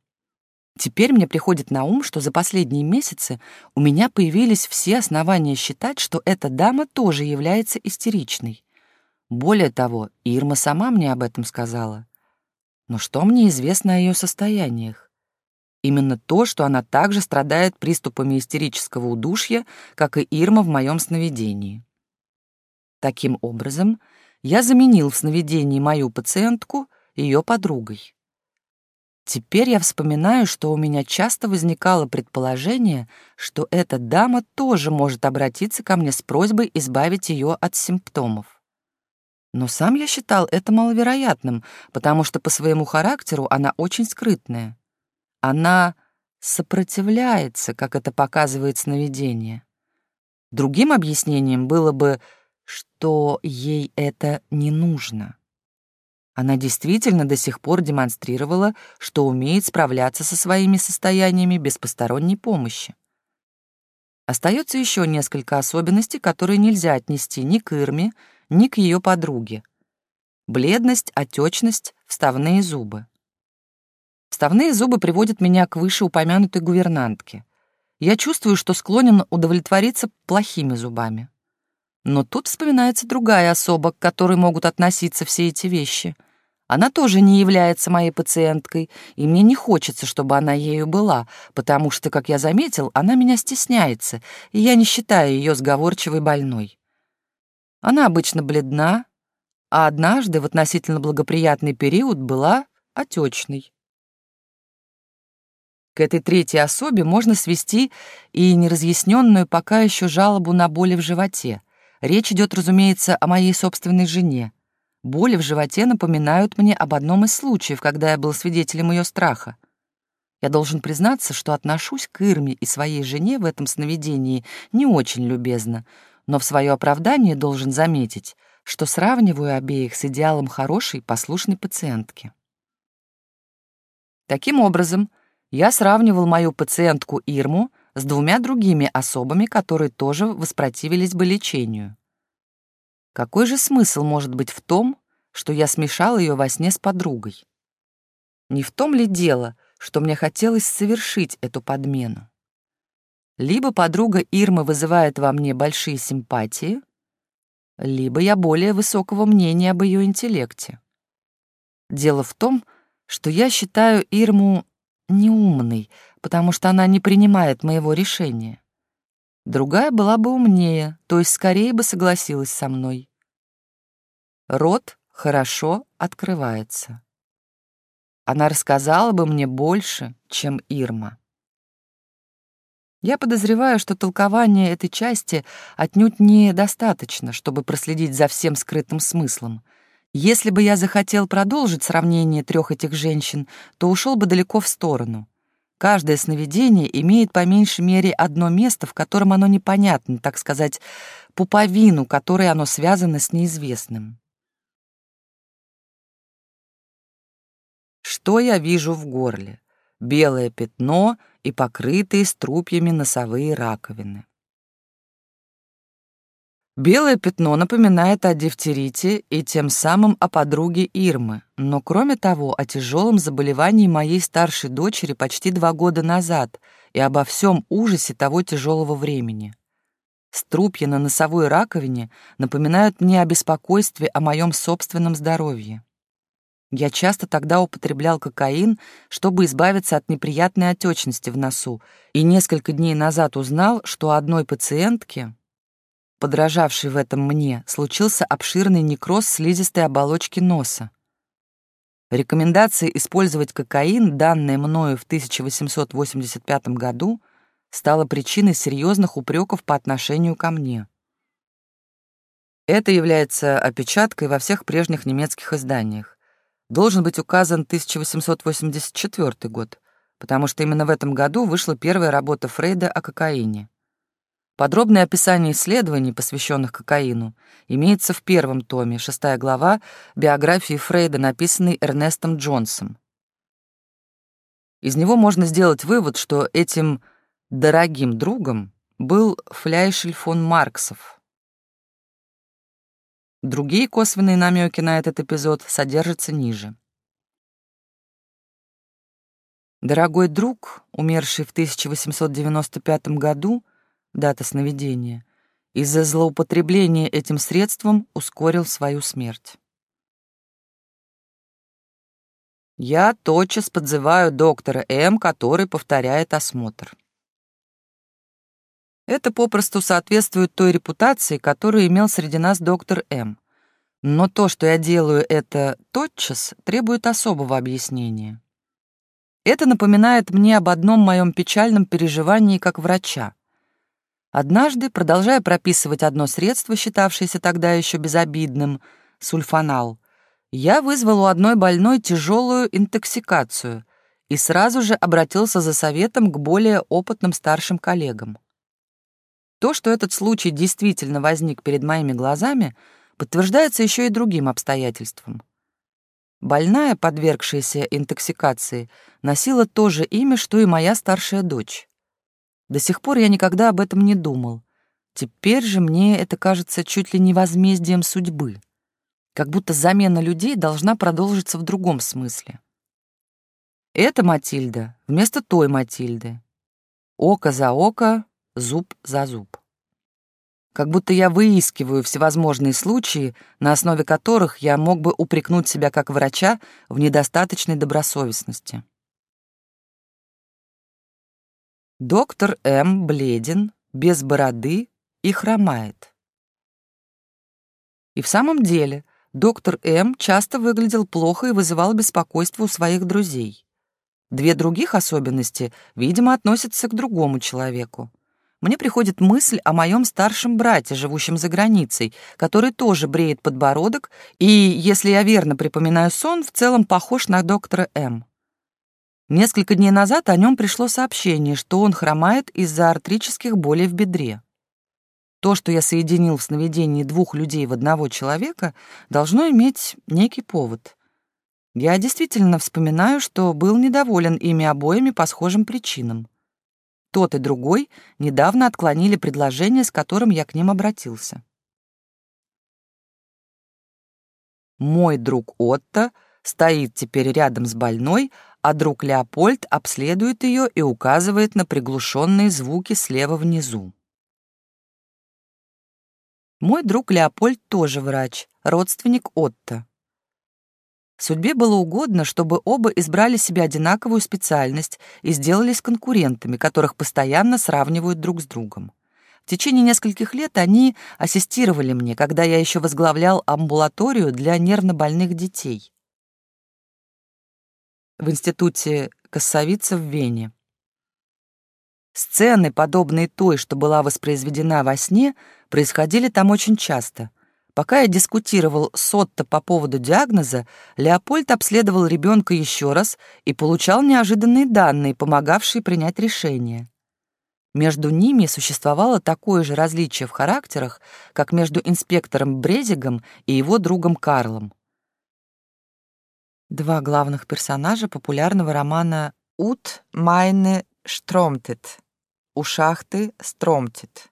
Теперь мне приходит на ум, что за последние месяцы у меня появились все основания считать, что эта дама тоже является истеричной. Более того, Ирма сама мне об этом сказала. Но что мне известно о ее состояниях? Именно то, что она также страдает приступами истерического удушья, как и Ирма в моем сновидении. Таким образом, я заменил в сновидении мою пациентку ее подругой. Теперь я вспоминаю, что у меня часто возникало предположение, что эта дама тоже может обратиться ко мне с просьбой избавить ее от симптомов. Но сам я считал это маловероятным, потому что по своему характеру она очень скрытная. Она сопротивляется, как это показывает сновидение. Другим объяснением было бы — что ей это не нужно. Она действительно до сих пор демонстрировала, что умеет справляться со своими состояниями без посторонней помощи. Остается еще несколько особенностей, которые нельзя отнести ни к Ирме, ни к ее подруге. Бледность, отечность, вставные зубы. Вставные зубы приводят меня к вышеупомянутой гувернантке. Я чувствую, что склонен удовлетвориться плохими зубами. Но тут вспоминается другая особа, к которой могут относиться все эти вещи. Она тоже не является моей пациенткой, и мне не хочется, чтобы она ею была, потому что, как я заметил, она меня стесняется, и я не считаю ее сговорчивой больной. Она обычно бледна, а однажды в относительно благоприятный период была отечной. К этой третьей особе можно свести и неразъясненную пока еще жалобу на боли в животе — Речь идет, разумеется, о моей собственной жене. Боли в животе напоминают мне об одном из случаев, когда я был свидетелем ее страха. Я должен признаться, что отношусь к Ирме и своей жене в этом сновидении не очень любезно, но в свое оправдание должен заметить, что сравниваю обеих с идеалом хорошей, послушной пациентки. Таким образом, я сравнивал мою пациентку Ирму с двумя другими особами, которые тоже воспротивились бы лечению. Какой же смысл может быть в том, что я смешал ее во сне с подругой? Не в том ли дело, что мне хотелось совершить эту подмену? Либо подруга Ирмы вызывает во мне большие симпатии, либо я более высокого мнения об ее интеллекте. Дело в том, что я считаю Ирму неумной, потому что она не принимает моего решения. Другая была бы умнее, то есть скорее бы согласилась со мной. Рот хорошо открывается. Она рассказала бы мне больше, чем Ирма. Я подозреваю, что толкование этой части отнюдь недостаточно, чтобы проследить за всем скрытым смыслом. Если бы я захотел продолжить сравнение трех этих женщин, то ушел бы далеко в сторону. Каждое сновидение имеет по меньшей мере одно место, в котором оно непонятно, так сказать, пуповину, которой оно связано с неизвестным. Что я вижу в горле? Белое пятно и покрытые струпьями носовые раковины. Белое пятно напоминает о дифтерите и тем самым о подруге Ирмы, но кроме того о тяжелом заболевании моей старшей дочери почти два года назад и обо всем ужасе того тяжелого времени. Струпья на носовой раковине напоминают мне о беспокойстве о моем собственном здоровье. Я часто тогда употреблял кокаин, чтобы избавиться от неприятной отечности в носу, и несколько дней назад узнал, что одной пациентке, подражавший в этом мне, случился обширный некроз слизистой оболочки носа. Рекомендация использовать кокаин, данная мною в 1885 году, стала причиной серьезных упреков по отношению ко мне. Это является опечаткой во всех прежних немецких изданиях. Должен быть указан 1884 год, потому что именно в этом году вышла первая работа Фрейда о кокаине. Подробное описание исследований, посвященных кокаину, имеется в первом томе, шестая глава биографии Фрейда, написанной Эрнестом Джонсом. Из него можно сделать вывод, что этим дорогим другом был Фляйшель фон Марксов. Другие косвенные намеки на этот эпизод содержатся ниже. Дорогой друг, умерший в 1895 году, дата сновидения, из-за злоупотребления этим средством ускорил свою смерть. Я тотчас подзываю доктора М, который повторяет осмотр. Это попросту соответствует той репутации, которую имел среди нас доктор М. Но то, что я делаю это тотчас, требует особого объяснения. Это напоминает мне об одном моем печальном переживании как врача. Однажды, продолжая прописывать одно средство, считавшееся тогда еще безобидным, сульфанал, я вызвал у одной больной тяжелую интоксикацию и сразу же обратился за советом к более опытным старшим коллегам. То, что этот случай действительно возник перед моими глазами, подтверждается еще и другим обстоятельством. Больная, подвергшаяся интоксикации, носила то же имя, что и моя старшая дочь. До сих пор я никогда об этом не думал. Теперь же мне это кажется чуть ли не возмездием судьбы. Как будто замена людей должна продолжиться в другом смысле. Это Матильда вместо той Матильды. Око за око, зуб за зуб. Как будто я выискиваю всевозможные случаи, на основе которых я мог бы упрекнуть себя как врача в недостаточной добросовестности. Доктор М. бледен, без бороды и хромает. И в самом деле, доктор М. часто выглядел плохо и вызывал беспокойство у своих друзей. Две других особенности, видимо, относятся к другому человеку. Мне приходит мысль о моем старшем брате, живущем за границей, который тоже бреет подбородок и, если я верно припоминаю сон, в целом похож на доктора М. Несколько дней назад о нем пришло сообщение, что он хромает из-за артрических болей в бедре. То, что я соединил в сновидении двух людей в одного человека, должно иметь некий повод. Я действительно вспоминаю, что был недоволен ими обоими по схожим причинам. Тот и другой недавно отклонили предложение, с которым я к ним обратился. Мой друг Отто стоит теперь рядом с больной, а друг Леопольд обследует ее и указывает на приглушенные звуки слева внизу. Мой друг Леопольд тоже врач, родственник Отто. Судьбе было угодно, чтобы оба избрали себе одинаковую специальность и сделались конкурентами, которых постоянно сравнивают друг с другом. В течение нескольких лет они ассистировали мне, когда я еще возглавлял амбулаторию для нервнобольных детей в институте Кассовица в Вене. Сцены, подобные той, что была воспроизведена во сне, происходили там очень часто. Пока я дискутировал с Отто по поводу диагноза, Леопольд обследовал ребенка еще раз и получал неожиданные данные, помогавшие принять решение. Между ними существовало такое же различие в характерах, как между инспектором Брезигом и его другом Карлом. Два главных персонажа популярного романа «Ут Майне Штромтет» «У шахты Стромтет»,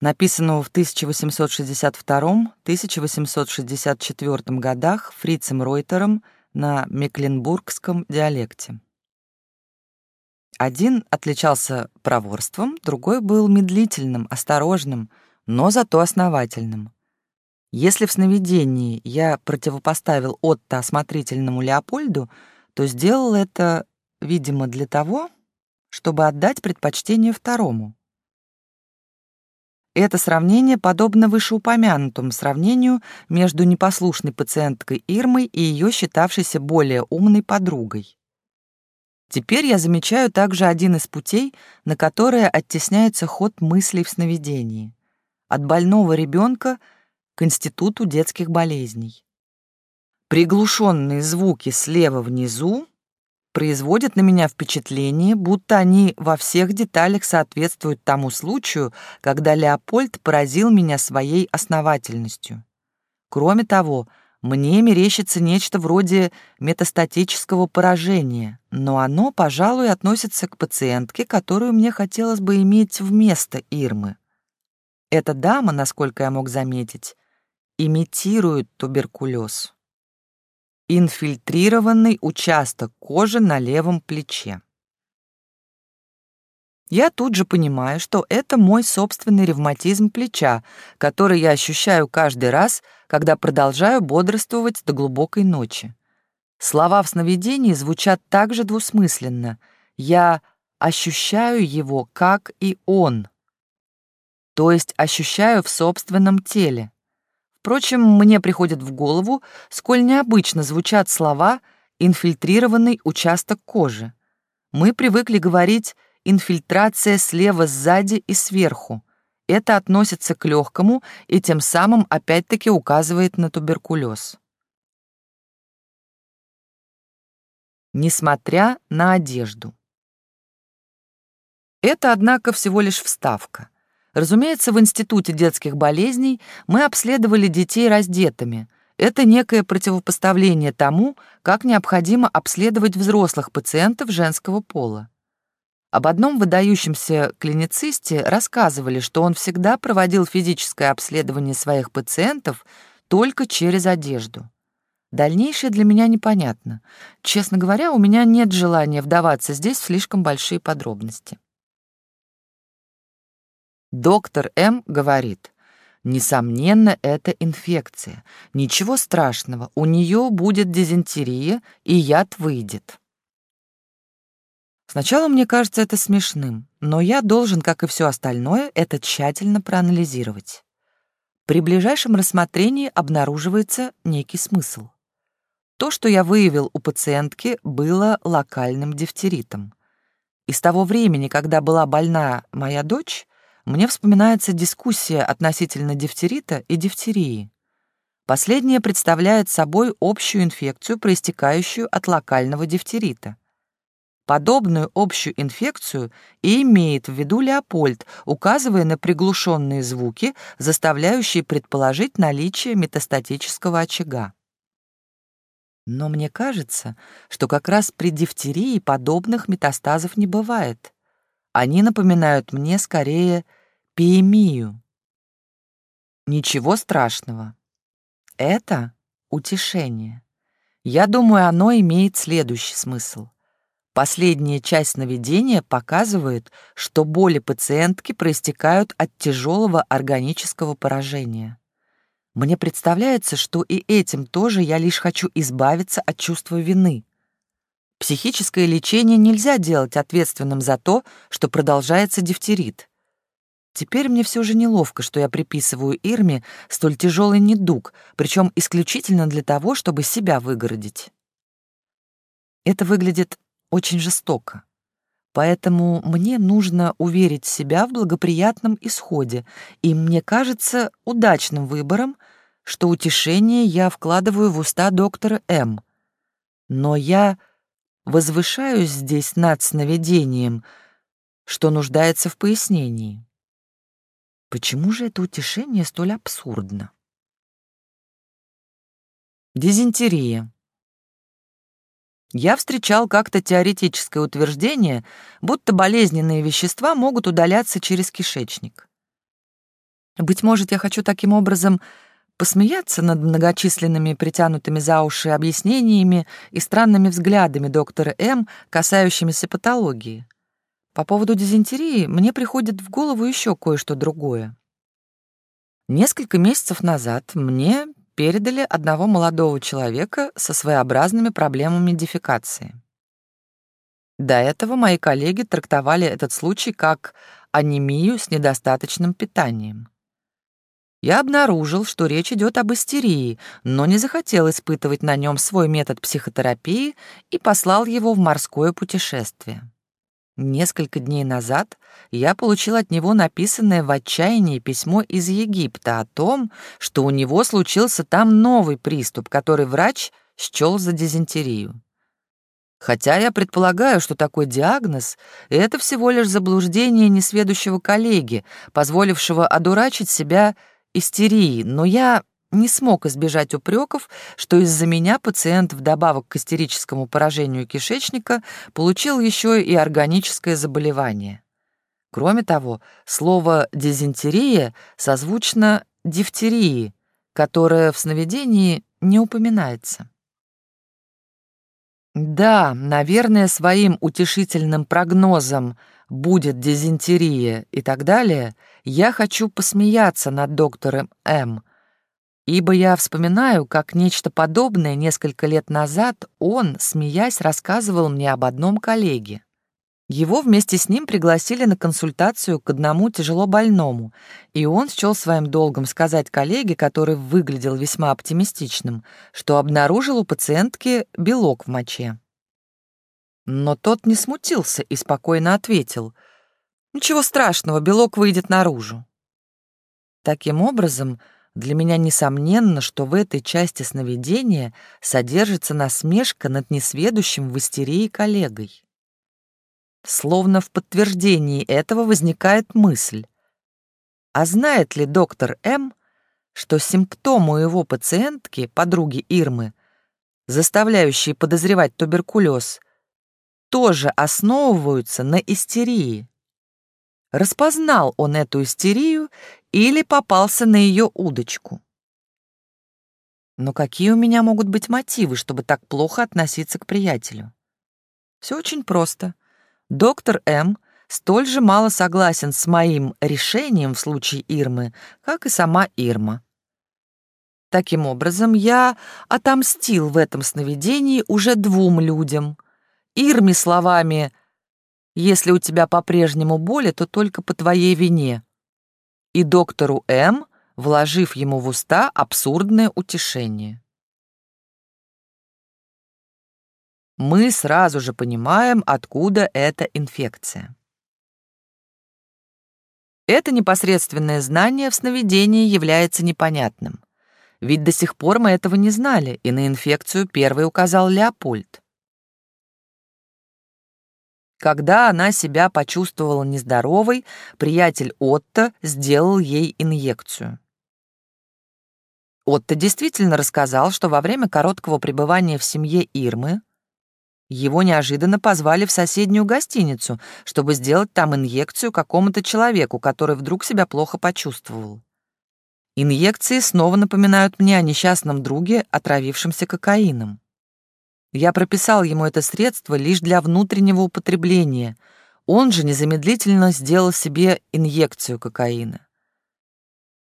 написанного в 1862-1864 годах Фрицем Ройтером на мекленбургском диалекте. Один отличался проворством, другой был медлительным, осторожным, но зато основательным. Если в сновидении я противопоставил Отто осмотрительному Леопольду, то сделал это, видимо, для того, чтобы отдать предпочтение второму. Это сравнение подобно вышеупомянутому сравнению между непослушной пациенткой Ирмой и ее считавшейся более умной подругой. Теперь я замечаю также один из путей, на которые оттесняется ход мыслей в сновидении. От больного ребенка к институту детских болезней. Приглушенные звуки слева внизу производят на меня впечатление, будто они во всех деталях соответствуют тому случаю, когда Леопольд поразил меня своей основательностью. Кроме того, мне мерещится нечто вроде метастатического поражения, но оно, пожалуй, относится к пациентке, которую мне хотелось бы иметь вместо Ирмы. Эта дама, насколько я мог заметить, имитирует туберкулез. Инфильтрированный участок кожи на левом плече. Я тут же понимаю, что это мой собственный ревматизм плеча, который я ощущаю каждый раз, когда продолжаю бодрствовать до глубокой ночи. Слова в сновидении звучат так же двусмысленно. Я ощущаю его, как и он. То есть ощущаю в собственном теле. Впрочем, мне приходит в голову, сколь необычно звучат слова «инфильтрированный участок кожи». Мы привыкли говорить инфильтрация слева, сзади и сверху. Это относится к легкому и тем самым опять-таки указывает на туберкулез. Несмотря на одежду. Это, однако, всего лишь вставка. Разумеется, в Институте детских болезней мы обследовали детей раздетыми. Это некое противопоставление тому, как необходимо обследовать взрослых пациентов женского пола. Об одном выдающемся клиницисте рассказывали, что он всегда проводил физическое обследование своих пациентов только через одежду. Дальнейшее для меня непонятно. Честно говоря, у меня нет желания вдаваться здесь в слишком большие подробности. Доктор М. говорит, несомненно, это инфекция. Ничего страшного, у нее будет дизентерия, и яд выйдет. Сначала мне кажется это смешным, но я должен, как и все остальное, это тщательно проанализировать. При ближайшем рассмотрении обнаруживается некий смысл. То, что я выявил у пациентки, было локальным дифтеритом. И с того времени, когда была больна моя дочь, мне вспоминается дискуссия относительно дифтерита и дифтерии. Последняя представляет собой общую инфекцию, проистекающую от локального дифтерита. Подобную общую инфекцию и имеет в виду Леопольд, указывая на приглушенные звуки, заставляющие предположить наличие метастатического очага. Но мне кажется, что как раз при дифтерии подобных метастазов не бывает. Они напоминают мне скорее пиемию. Ничего страшного. Это утешение. Я думаю, оно имеет следующий смысл. Последняя часть сновидения показывает, что боли пациентки проистекают от тяжелого органического поражения. Мне представляется, что и этим тоже я лишь хочу избавиться от чувства вины. Психическое лечение нельзя делать ответственным за то, что продолжается дифтерит. Теперь мне все же неловко, что я приписываю Ирме столь тяжелый недуг, причем исключительно для того, чтобы себя выгородить. Это выглядит очень жестоко. Поэтому мне нужно уверить себя в благоприятном исходе, и мне кажется удачным выбором, что утешение я вкладываю в уста доктора М. Но я возвышаюсь здесь над сновидением, что нуждается в пояснении. Почему же это утешение столь абсурдно? Дизентерия. Я встречал как-то теоретическое утверждение, будто болезненные вещества могут удаляться через кишечник. Быть может, я хочу таким образом посмеяться над многочисленными притянутыми за уши объяснениями и странными взглядами доктора М, касающимися патологии. По поводу дизентерии мне приходит в голову еще кое-что другое. Несколько месяцев назад мне передали одного молодого человека со своеобразными проблемами дефекации. До этого мои коллеги трактовали этот случай как анемию с недостаточным питанием. Я обнаружил, что речь идет об истерии, но не захотел испытывать на нем свой метод психотерапии и послал его в морское путешествие. Несколько дней назад я получил от него написанное в отчаянии письмо из Египта о том, что у него случился там новый приступ, который врач счел за дизентерию. Хотя я предполагаю, что такой диагноз — это всего лишь заблуждение несведущего коллеги, позволившего одурачить себя истерией, но я не смог избежать упреков, что из-за меня пациент вдобавок к истерическому поражению кишечника получил еще и органическое заболевание. Кроме того, слово «дизентерия» созвучно дифтерии, которое в сновидении не упоминается. Да, наверное, своим утешительным прогнозом «будет дизентерия» и так далее, я хочу посмеяться над доктором М., ибо я вспоминаю, как нечто подобное несколько лет назад он, смеясь, рассказывал мне об одном коллеге. Его вместе с ним пригласили на консультацию к одному тяжело больному, и он счел своим долгом сказать коллеге, который выглядел весьма оптимистичным, что обнаружил у пациентки белок в моче. Но тот не смутился и спокойно ответил, «Ничего страшного, белок выйдет наружу». Таким образом, для меня несомненно, что в этой части сновидения содержится насмешка над несведущим в истерии коллегой. Словно в подтверждении этого возникает мысль. А знает ли доктор М, что симптомы его пациентки, подруги Ирмы, заставляющие подозревать туберкулез, тоже основываются на истерии? Распознал он эту истерию или попался на ее удочку. Но какие у меня могут быть мотивы, чтобы так плохо относиться к приятелю? Все очень просто. Доктор М столь же мало согласен с моим решением в случае Ирмы, как и сама Ирма. Таким образом, я отомстил в этом сновидении уже двум людям. Ирме словами «Если у тебя по-прежнему боли, то только по твоей вине», и доктору М, вложив ему в уста абсурдное утешение. Мы сразу же понимаем, откуда эта инфекция. Это непосредственное знание в сновидении является непонятным. Ведь до сих пор мы этого не знали, и на инфекцию первый указал Леопольд. Когда она себя почувствовала нездоровой, приятель Отто сделал ей инъекцию. Отто действительно рассказал, что во время короткого пребывания в семье Ирмы его неожиданно позвали в соседнюю гостиницу, чтобы сделать там инъекцию какому-то человеку, который вдруг себя плохо почувствовал. Инъекции снова напоминают мне о несчастном друге, отравившемся кокаином. Я прописал ему это средство лишь для внутреннего употребления. Он же незамедлительно сделал себе инъекцию кокаина.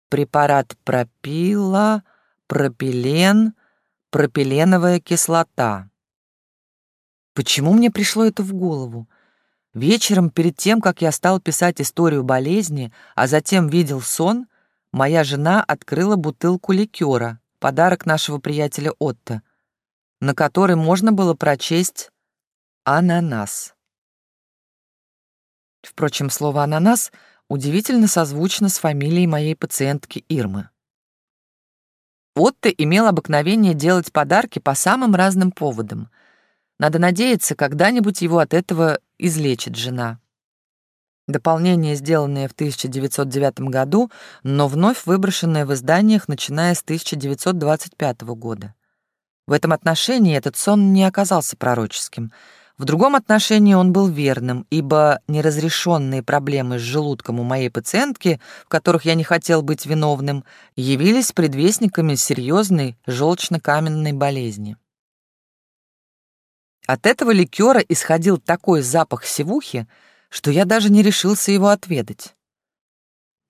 Препарат пропила, пропилен, пропиленовая кислота. Почему мне пришло это в голову? Вечером, перед тем, как я стал писать историю болезни, а затем видел сон, моя жена открыла бутылку ликера, подарок нашего приятеля Отто, на которой можно было прочесть «ананас». Впрочем, слово «ананас» удивительно созвучно с фамилией моей пациентки Ирмы. Отто имел обыкновение делать подарки по самым разным поводам. Надо надеяться, когда-нибудь его от этого излечит жена. Дополнение, сделанное в 1909 году, но вновь выброшенное в изданиях, начиная с 1925 года. В этом отношении этот сон не оказался пророческим. В другом отношении он был верным, ибо неразрешенные проблемы с желудком у моей пациентки, в которых я не хотел быть виновным, явились предвестниками серьезной желчно-каменной болезни. От этого ликера исходил такой запах севухи, что я даже не решился его отведать.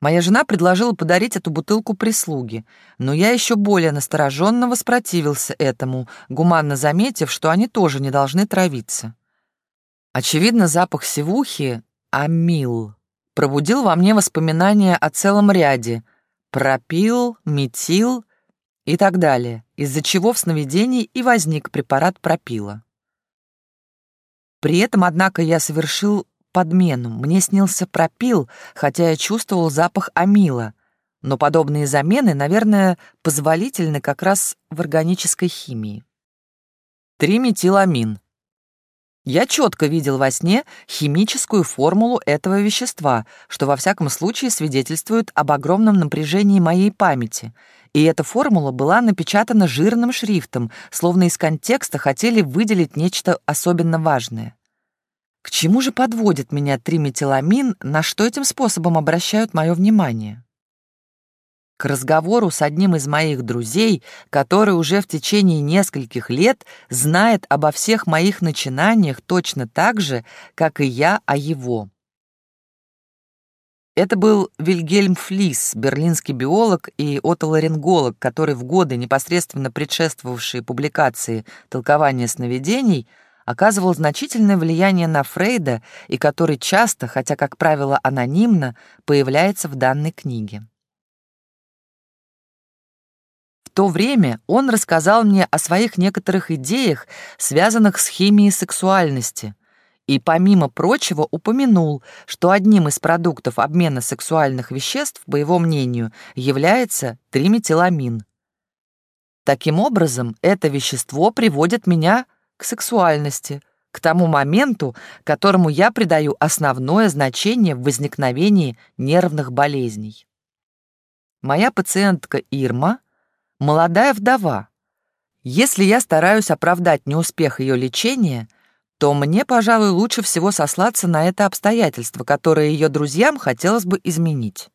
Моя жена предложила подарить эту бутылку прислуге, но я еще более настороженно воспротивился этому, гуманно заметив, что они тоже не должны травиться. Очевидно, запах севухи, амил, пробудил во мне воспоминания о целом ряде пропил, метил и так далее, из-за чего в сновидении и возник препарат пропила. При этом, однако, я совершил подмену. Мне снился пропил, хотя я чувствовал запах амила. Но подобные замены, наверное, позволительны как раз в органической химии. Триметиламин. Я четко видел во сне химическую формулу этого вещества, что во всяком случае свидетельствует об огромном напряжении моей памяти. И эта формула была напечатана жирным шрифтом, словно из контекста хотели выделить нечто особенно важное. К чему же подводит меня триметиламин, на что этим способом обращают мое внимание? К разговору с одним из моих друзей, который уже в течение нескольких лет знает обо всех моих начинаниях точно так же, как и я о его. Это был Вильгельм Флис, берлинский биолог и отоларинголог, который в годы, непосредственно предшествовавшие публикации толкования сновидений, оказывал значительное влияние на Фрейда и который часто, хотя, как правило, анонимно, появляется в данной книге. В то время он рассказал мне о своих некоторых идеях, связанных с химией сексуальности, и, помимо прочего, упомянул, что одним из продуктов обмена сексуальных веществ, по его мнению, является триметиламин. Таким образом, это вещество приводит меня к сексуальности, к тому моменту, которому я придаю основное значение в возникновении нервных болезней. Моя пациентка Ирма — молодая вдова. Если я стараюсь оправдать неуспех ее лечения, то мне, пожалуй, лучше всего сослаться на это обстоятельство, которое ее друзьям хотелось бы изменить.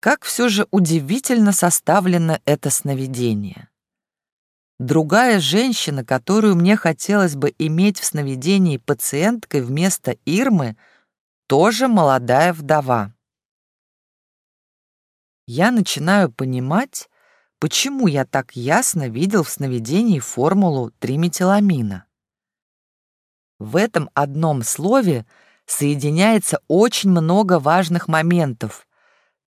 Как все же удивительно составлено это сновидение. Другая женщина, которую мне хотелось бы иметь в сновидении пациенткой вместо Ирмы, тоже молодая вдова. Я начинаю понимать, почему я так ясно видел в сновидении формулу триметиламина. В этом одном слове соединяется очень много важных моментов.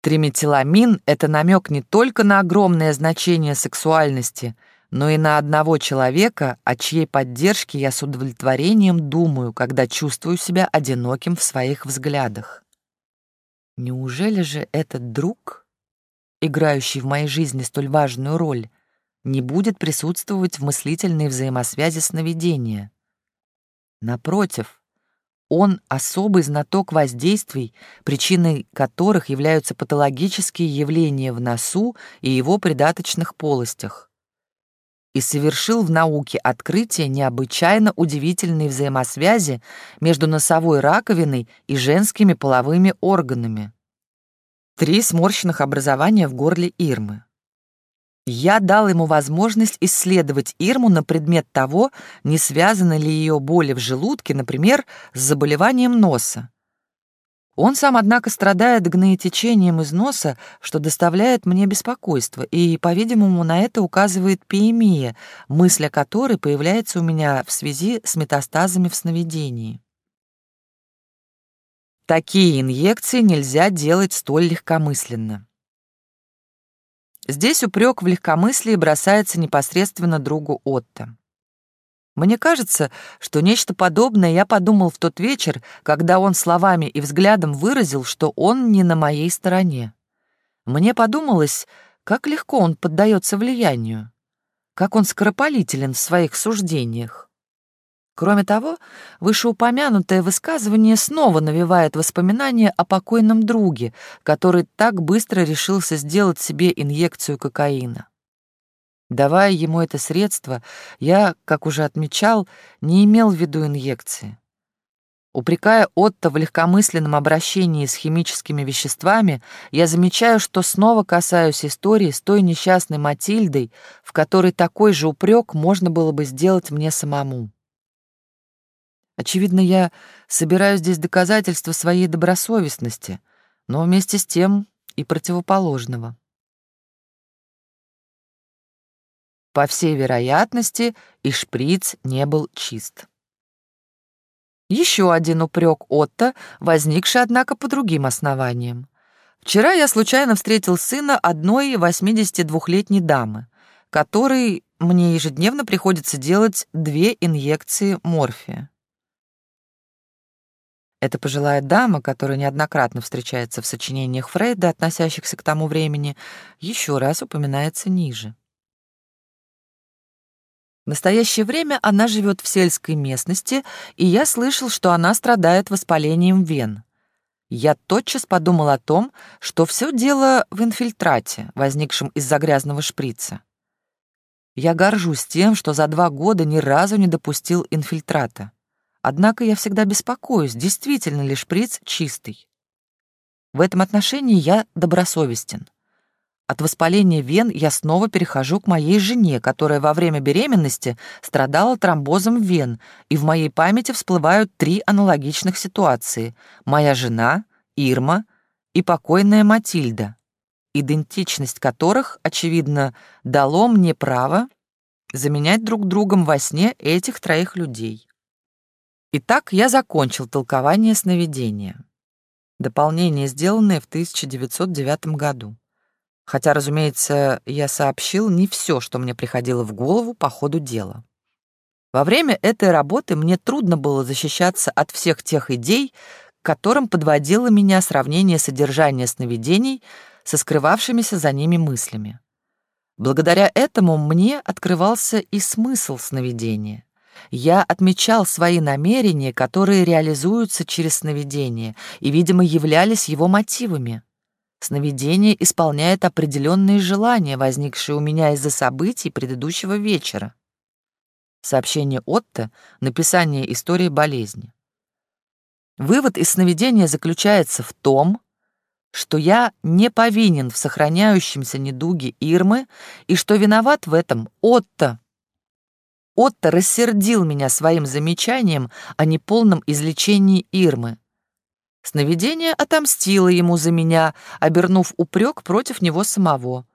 Триметиламин — это намек не только на огромное значение сексуальности — но и на одного человека, о чьей поддержке я с удовлетворением думаю, когда чувствую себя одиноким в своих взглядах. Неужели же этот друг, играющий в моей жизни столь важную роль, не будет присутствовать в мыслительной взаимосвязи сновидения? Напротив, он особый знаток воздействий, причиной которых являются патологические явления в носу и его придаточных полостях и совершил в науке открытие необычайно удивительной взаимосвязи между носовой раковиной и женскими половыми органами. Три сморщенных образования в горле Ирмы. Я дал ему возможность исследовать Ирму на предмет того, не связаны ли ее боли в желудке, например, с заболеванием носа. Он сам, однако, страдает гноетечением из носа, что доставляет мне беспокойство, и, по-видимому, на это указывает пиемия, мысль о которой появляется у меня в связи с метастазами в сновидении. Такие инъекции нельзя делать столь легкомысленно. Здесь упрек в легкомыслии бросается непосредственно другу Отто. Мне кажется, что нечто подобное я подумал в тот вечер, когда он словами и взглядом выразил, что он не на моей стороне. Мне подумалось, Как легко он поддается влиянию, как он скоропалителен в своих суждениях. Кроме того, вышеупомянутое высказывание снова навевает воспоминания о покойном друге, который так быстро решился сделать себе инъекцию кокаина. Давая ему это средство, я, как уже отмечал, не имел в виду инъекции. Упрекая Отто в легкомысленном обращении с химическими веществами, я замечаю, что снова касаюсь истории с той несчастной Матильдой, в которой такой же упрек можно было бы сделать мне самому. Очевидно, я собираю здесь доказательства своей добросовестности, но вместе с тем и противоположного. По всей вероятности, и шприц не был чист. Еще один упрек Отто, возникший, однако, по другим основаниям. Вчера я случайно встретил сына одной 82-летней дамы, которой мне ежедневно приходится делать две инъекции морфия. Эта пожилая дама, которая неоднократно встречается в сочинениях Фрейда, относящихся к тому времени, еще раз упоминается ниже. В настоящее время она живет в сельской местности, и я слышал, что она страдает воспалением вен. Я тотчас подумал о том, что все дело в инфильтрате, возникшем из-за грязного шприца. Я горжусь тем, что за два года ни разу не допустил инфильтрата. Однако я всегда беспокоюсь, действительно ли шприц чистый. В этом отношении я добросовестен. От воспаления вен я снова перехожу к моей жене, которая во время беременности страдала тромбозом вен, и в моей памяти всплывают три аналогичных ситуации. Моя жена, Ирма и покойная Матильда, идентичность которых, очевидно, дало мне право заменять друг другом во сне этих троих людей. Итак, я закончил толкование сновидения. Дополнение, сделанное в 1909 году. Хотя, разумеется, я сообщил не все, что мне приходило в голову по ходу дела. Во время этой работы мне трудно было защищаться от всех тех идей, которым подводило меня сравнение содержания сновидений со скрывавшимися за ними мыслями. Благодаря этому мне открывался и смысл сновидения. Я отмечал свои намерения, которые реализуются через сновидение и, видимо, являлись его мотивами. Сновидение исполняет определенные желания, возникшие у меня из-за событий предыдущего вечера. Сообщение Отто — написание истории болезни. Вывод из сновидения заключается в том, что я не повинен в сохраняющемся недуге Ирмы и что виноват в этом Отто, Отто рассердил меня своим замечанием о неполном излечении Ирмы. Сновидение отомстило ему за меня, обернув упрек против него самого.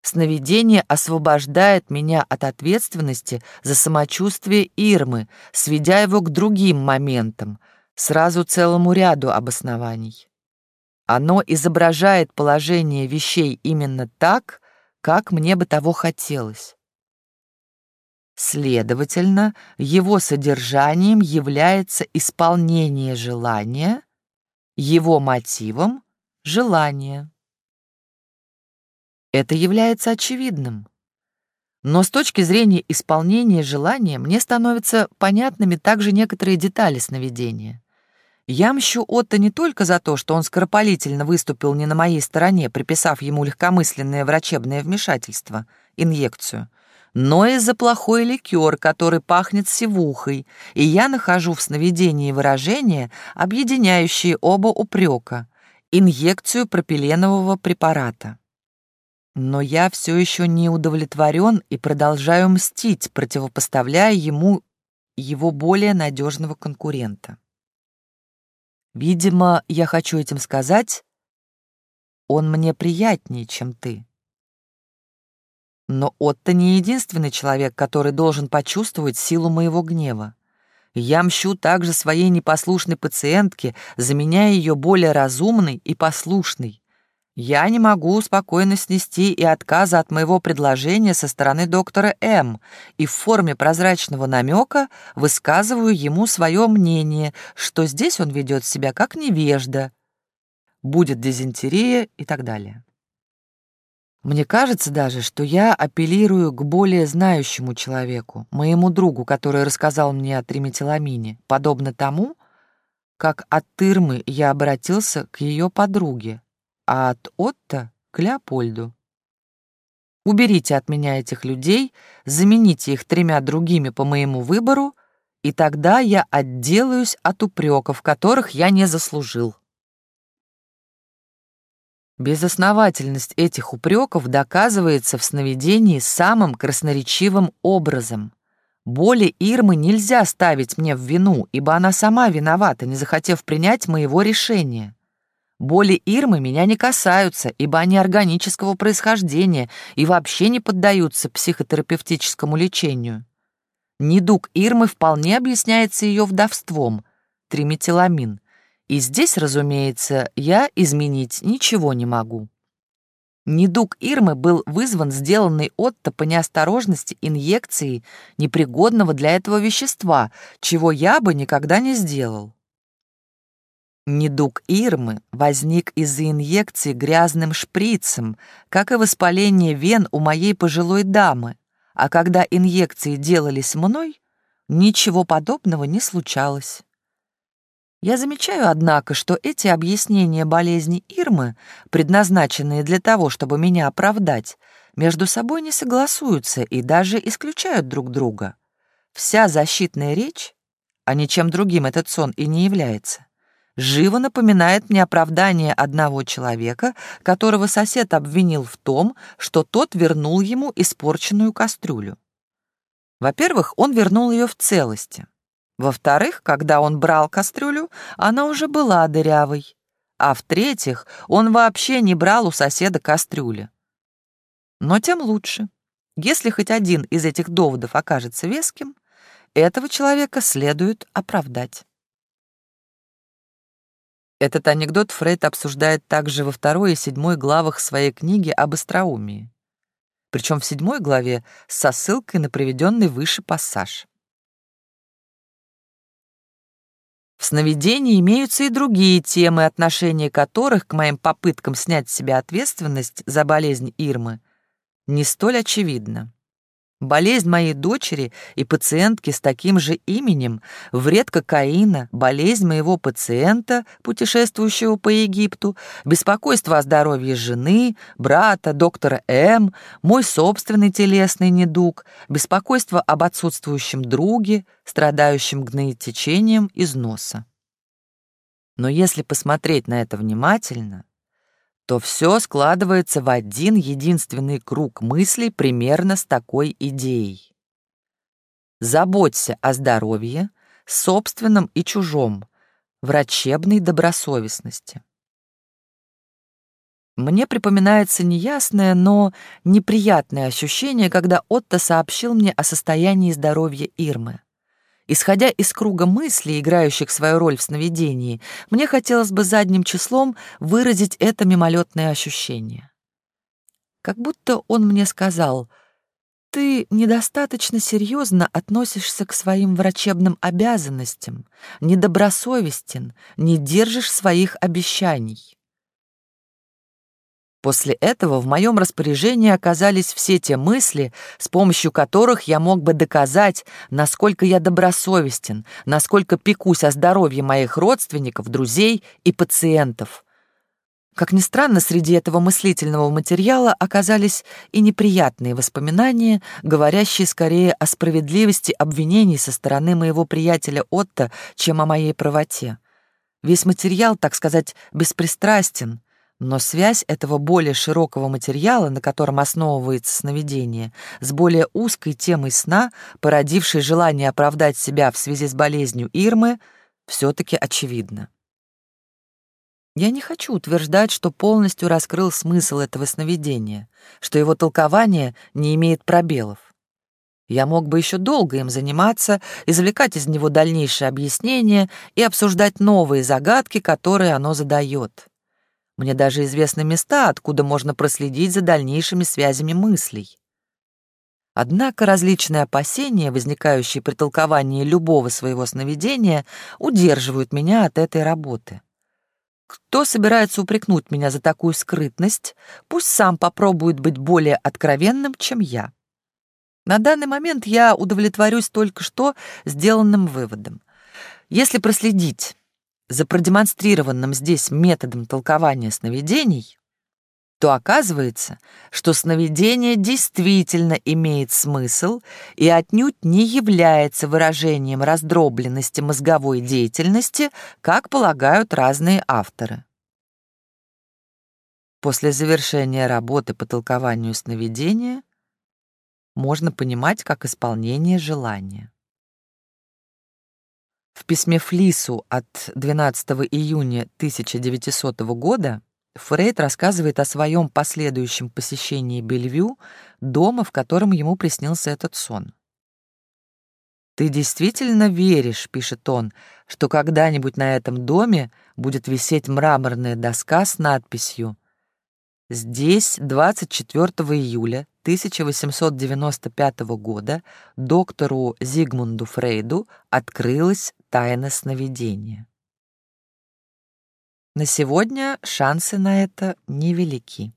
Сновидение освобождает меня от ответственности за самочувствие Ирмы, сведя его к другим моментам, сразу целому ряду обоснований. Оно изображает положение вещей именно так, как мне бы того хотелось. Следовательно, его содержанием является исполнение желания, его мотивом — желание. Это является очевидным. Но с точки зрения исполнения желания мне становятся понятными также некоторые детали сновидения. Я мщу Отто не только за то, что он скоропалительно выступил не на моей стороне, приписав ему легкомысленное врачебное вмешательство, инъекцию — но и за плохой ликер, который пахнет сивухой, и я нахожу в сновидении выражения, объединяющие оба упрека — инъекцию пропиленового препарата. Но я все еще не удовлетворен и продолжаю мстить, противопоставляя ему его более надежного конкурента. Видимо, я хочу этим сказать, он мне приятнее, чем ты. Но Отто не единственный человек, который должен почувствовать силу моего гнева. Я мщу также своей непослушной пациентке, заменяя ее более разумной и послушной. Я не могу спокойно снести и отказа от моего предложения со стороны доктора М. и в форме прозрачного намека высказываю ему свое мнение, что здесь он ведет себя как невежда, будет дизентерия и так далее. Мне кажется даже, что я апеллирую к более знающему человеку, моему другу, который рассказал мне о триметиламине, подобно тому, как от Тырмы я обратился к ее подруге, а от Отто — к Леопольду. Уберите от меня этих людей, замените их тремя другими по моему выбору, и тогда я отделаюсь от упреков, которых я не заслужил. Безосновательность этих упреков доказывается в сновидении самым красноречивым образом. Боли Ирмы нельзя ставить мне в вину, ибо она сама виновата, не захотев принять моего решения. Боли Ирмы меня не касаются, ибо они органического происхождения и вообще не поддаются психотерапевтическому лечению. Недуг Ирмы вполне объясняется ее вдовством, триметиламин, и здесь, разумеется, я изменить ничего не могу. Недуг Ирмы был вызван сделанной Отто по неосторожности инъекцией непригодного для этого вещества, чего я бы никогда не сделал. Недуг Ирмы возник из-за инъекции грязным шприцем, как и воспаление вен у моей пожилой дамы, а когда инъекции делались мной, ничего подобного не случалось. Я замечаю, однако, что эти объяснения болезни Ирмы, предназначенные для того, чтобы меня оправдать, между собой не согласуются и даже исключают друг друга. Вся защитная речь, а ничем другим этот сон и не является, живо напоминает мне оправдание одного человека, которого сосед обвинил в том, что тот вернул ему испорченную кастрюлю. Во-первых, он вернул ее в целости. Во-вторых, когда он брал кастрюлю, она уже была дырявой. А в-третьих, он вообще не брал у соседа кастрюли. Но тем лучше. Если хоть один из этих доводов окажется веским, этого человека следует оправдать. Этот анекдот Фрейд обсуждает также во второй и седьмой главах своей книги об остроумии. Причем в седьмой главе со ссылкой на приведенный выше пассаж. В сновидении имеются и другие темы, отношения которых к моим попыткам снять с себя ответственность за болезнь Ирмы не столь очевидно. Болезнь моей дочери и пациентки с таким же именем, вред кокаина, болезнь моего пациента, путешествующего по Египту, беспокойство о здоровье жены, брата, доктора М, мой собственный телесный недуг, беспокойство об отсутствующем друге, страдающем гноетечением из носа. Но если посмотреть на это внимательно, то все складывается в один единственный круг мыслей примерно с такой идеей. Заботься о здоровье, собственном и чужом, врачебной добросовестности. Мне припоминается неясное, но неприятное ощущение, когда Отто сообщил мне о состоянии здоровья Ирмы. Исходя из круга мыслей, играющих свою роль в сновидении, мне хотелось бы задним числом выразить это мимолетное ощущение. Как будто он мне сказал, «Ты недостаточно серьезно относишься к своим врачебным обязанностям, недобросовестен, не держишь своих обещаний». После этого в моем распоряжении оказались все те мысли, с помощью которых я мог бы доказать, насколько я добросовестен, насколько пекусь о здоровье моих родственников, друзей и пациентов. Как ни странно, среди этого мыслительного материала оказались и неприятные воспоминания, говорящие скорее о справедливости обвинений со стороны моего приятеля Отто, чем о моей правоте. Весь материал, так сказать, беспристрастен — но связь этого более широкого материала, на котором основывается сновидение, с более узкой темой сна, породившей желание оправдать себя в связи с болезнью Ирмы, все-таки очевидна. Я не хочу утверждать, что полностью раскрыл смысл этого сновидения, что его толкование не имеет пробелов. Я мог бы еще долго им заниматься, извлекать из него дальнейшие объяснения и обсуждать новые загадки, которые оно задает. Мне даже известны места, откуда можно проследить за дальнейшими связями мыслей. Однако различные опасения, возникающие при толковании любого своего сновидения, удерживают меня от этой работы. Кто собирается упрекнуть меня за такую скрытность, пусть сам попробует быть более откровенным, чем я. На данный момент я удовлетворюсь только что сделанным выводом. Если проследить за продемонстрированным здесь методом толкования сновидений, то оказывается, что сновидение действительно имеет смысл и отнюдь не является выражением раздробленности мозговой деятельности, как полагают разные авторы. После завершения работы по толкованию сновидения можно понимать как исполнение желания. В письме Флису от 12 июня 1900 года Фрейд рассказывает о своем последующем посещении Бельвю, дома, в котором ему приснился этот сон. «Ты действительно веришь, — пишет он, — что когда-нибудь на этом доме будет висеть мраморная доска с надписью «Здесь 24 июля 1895 года доктору Зигмунду Фрейду открылась тайна сновидения». На сегодня шансы на это невелики.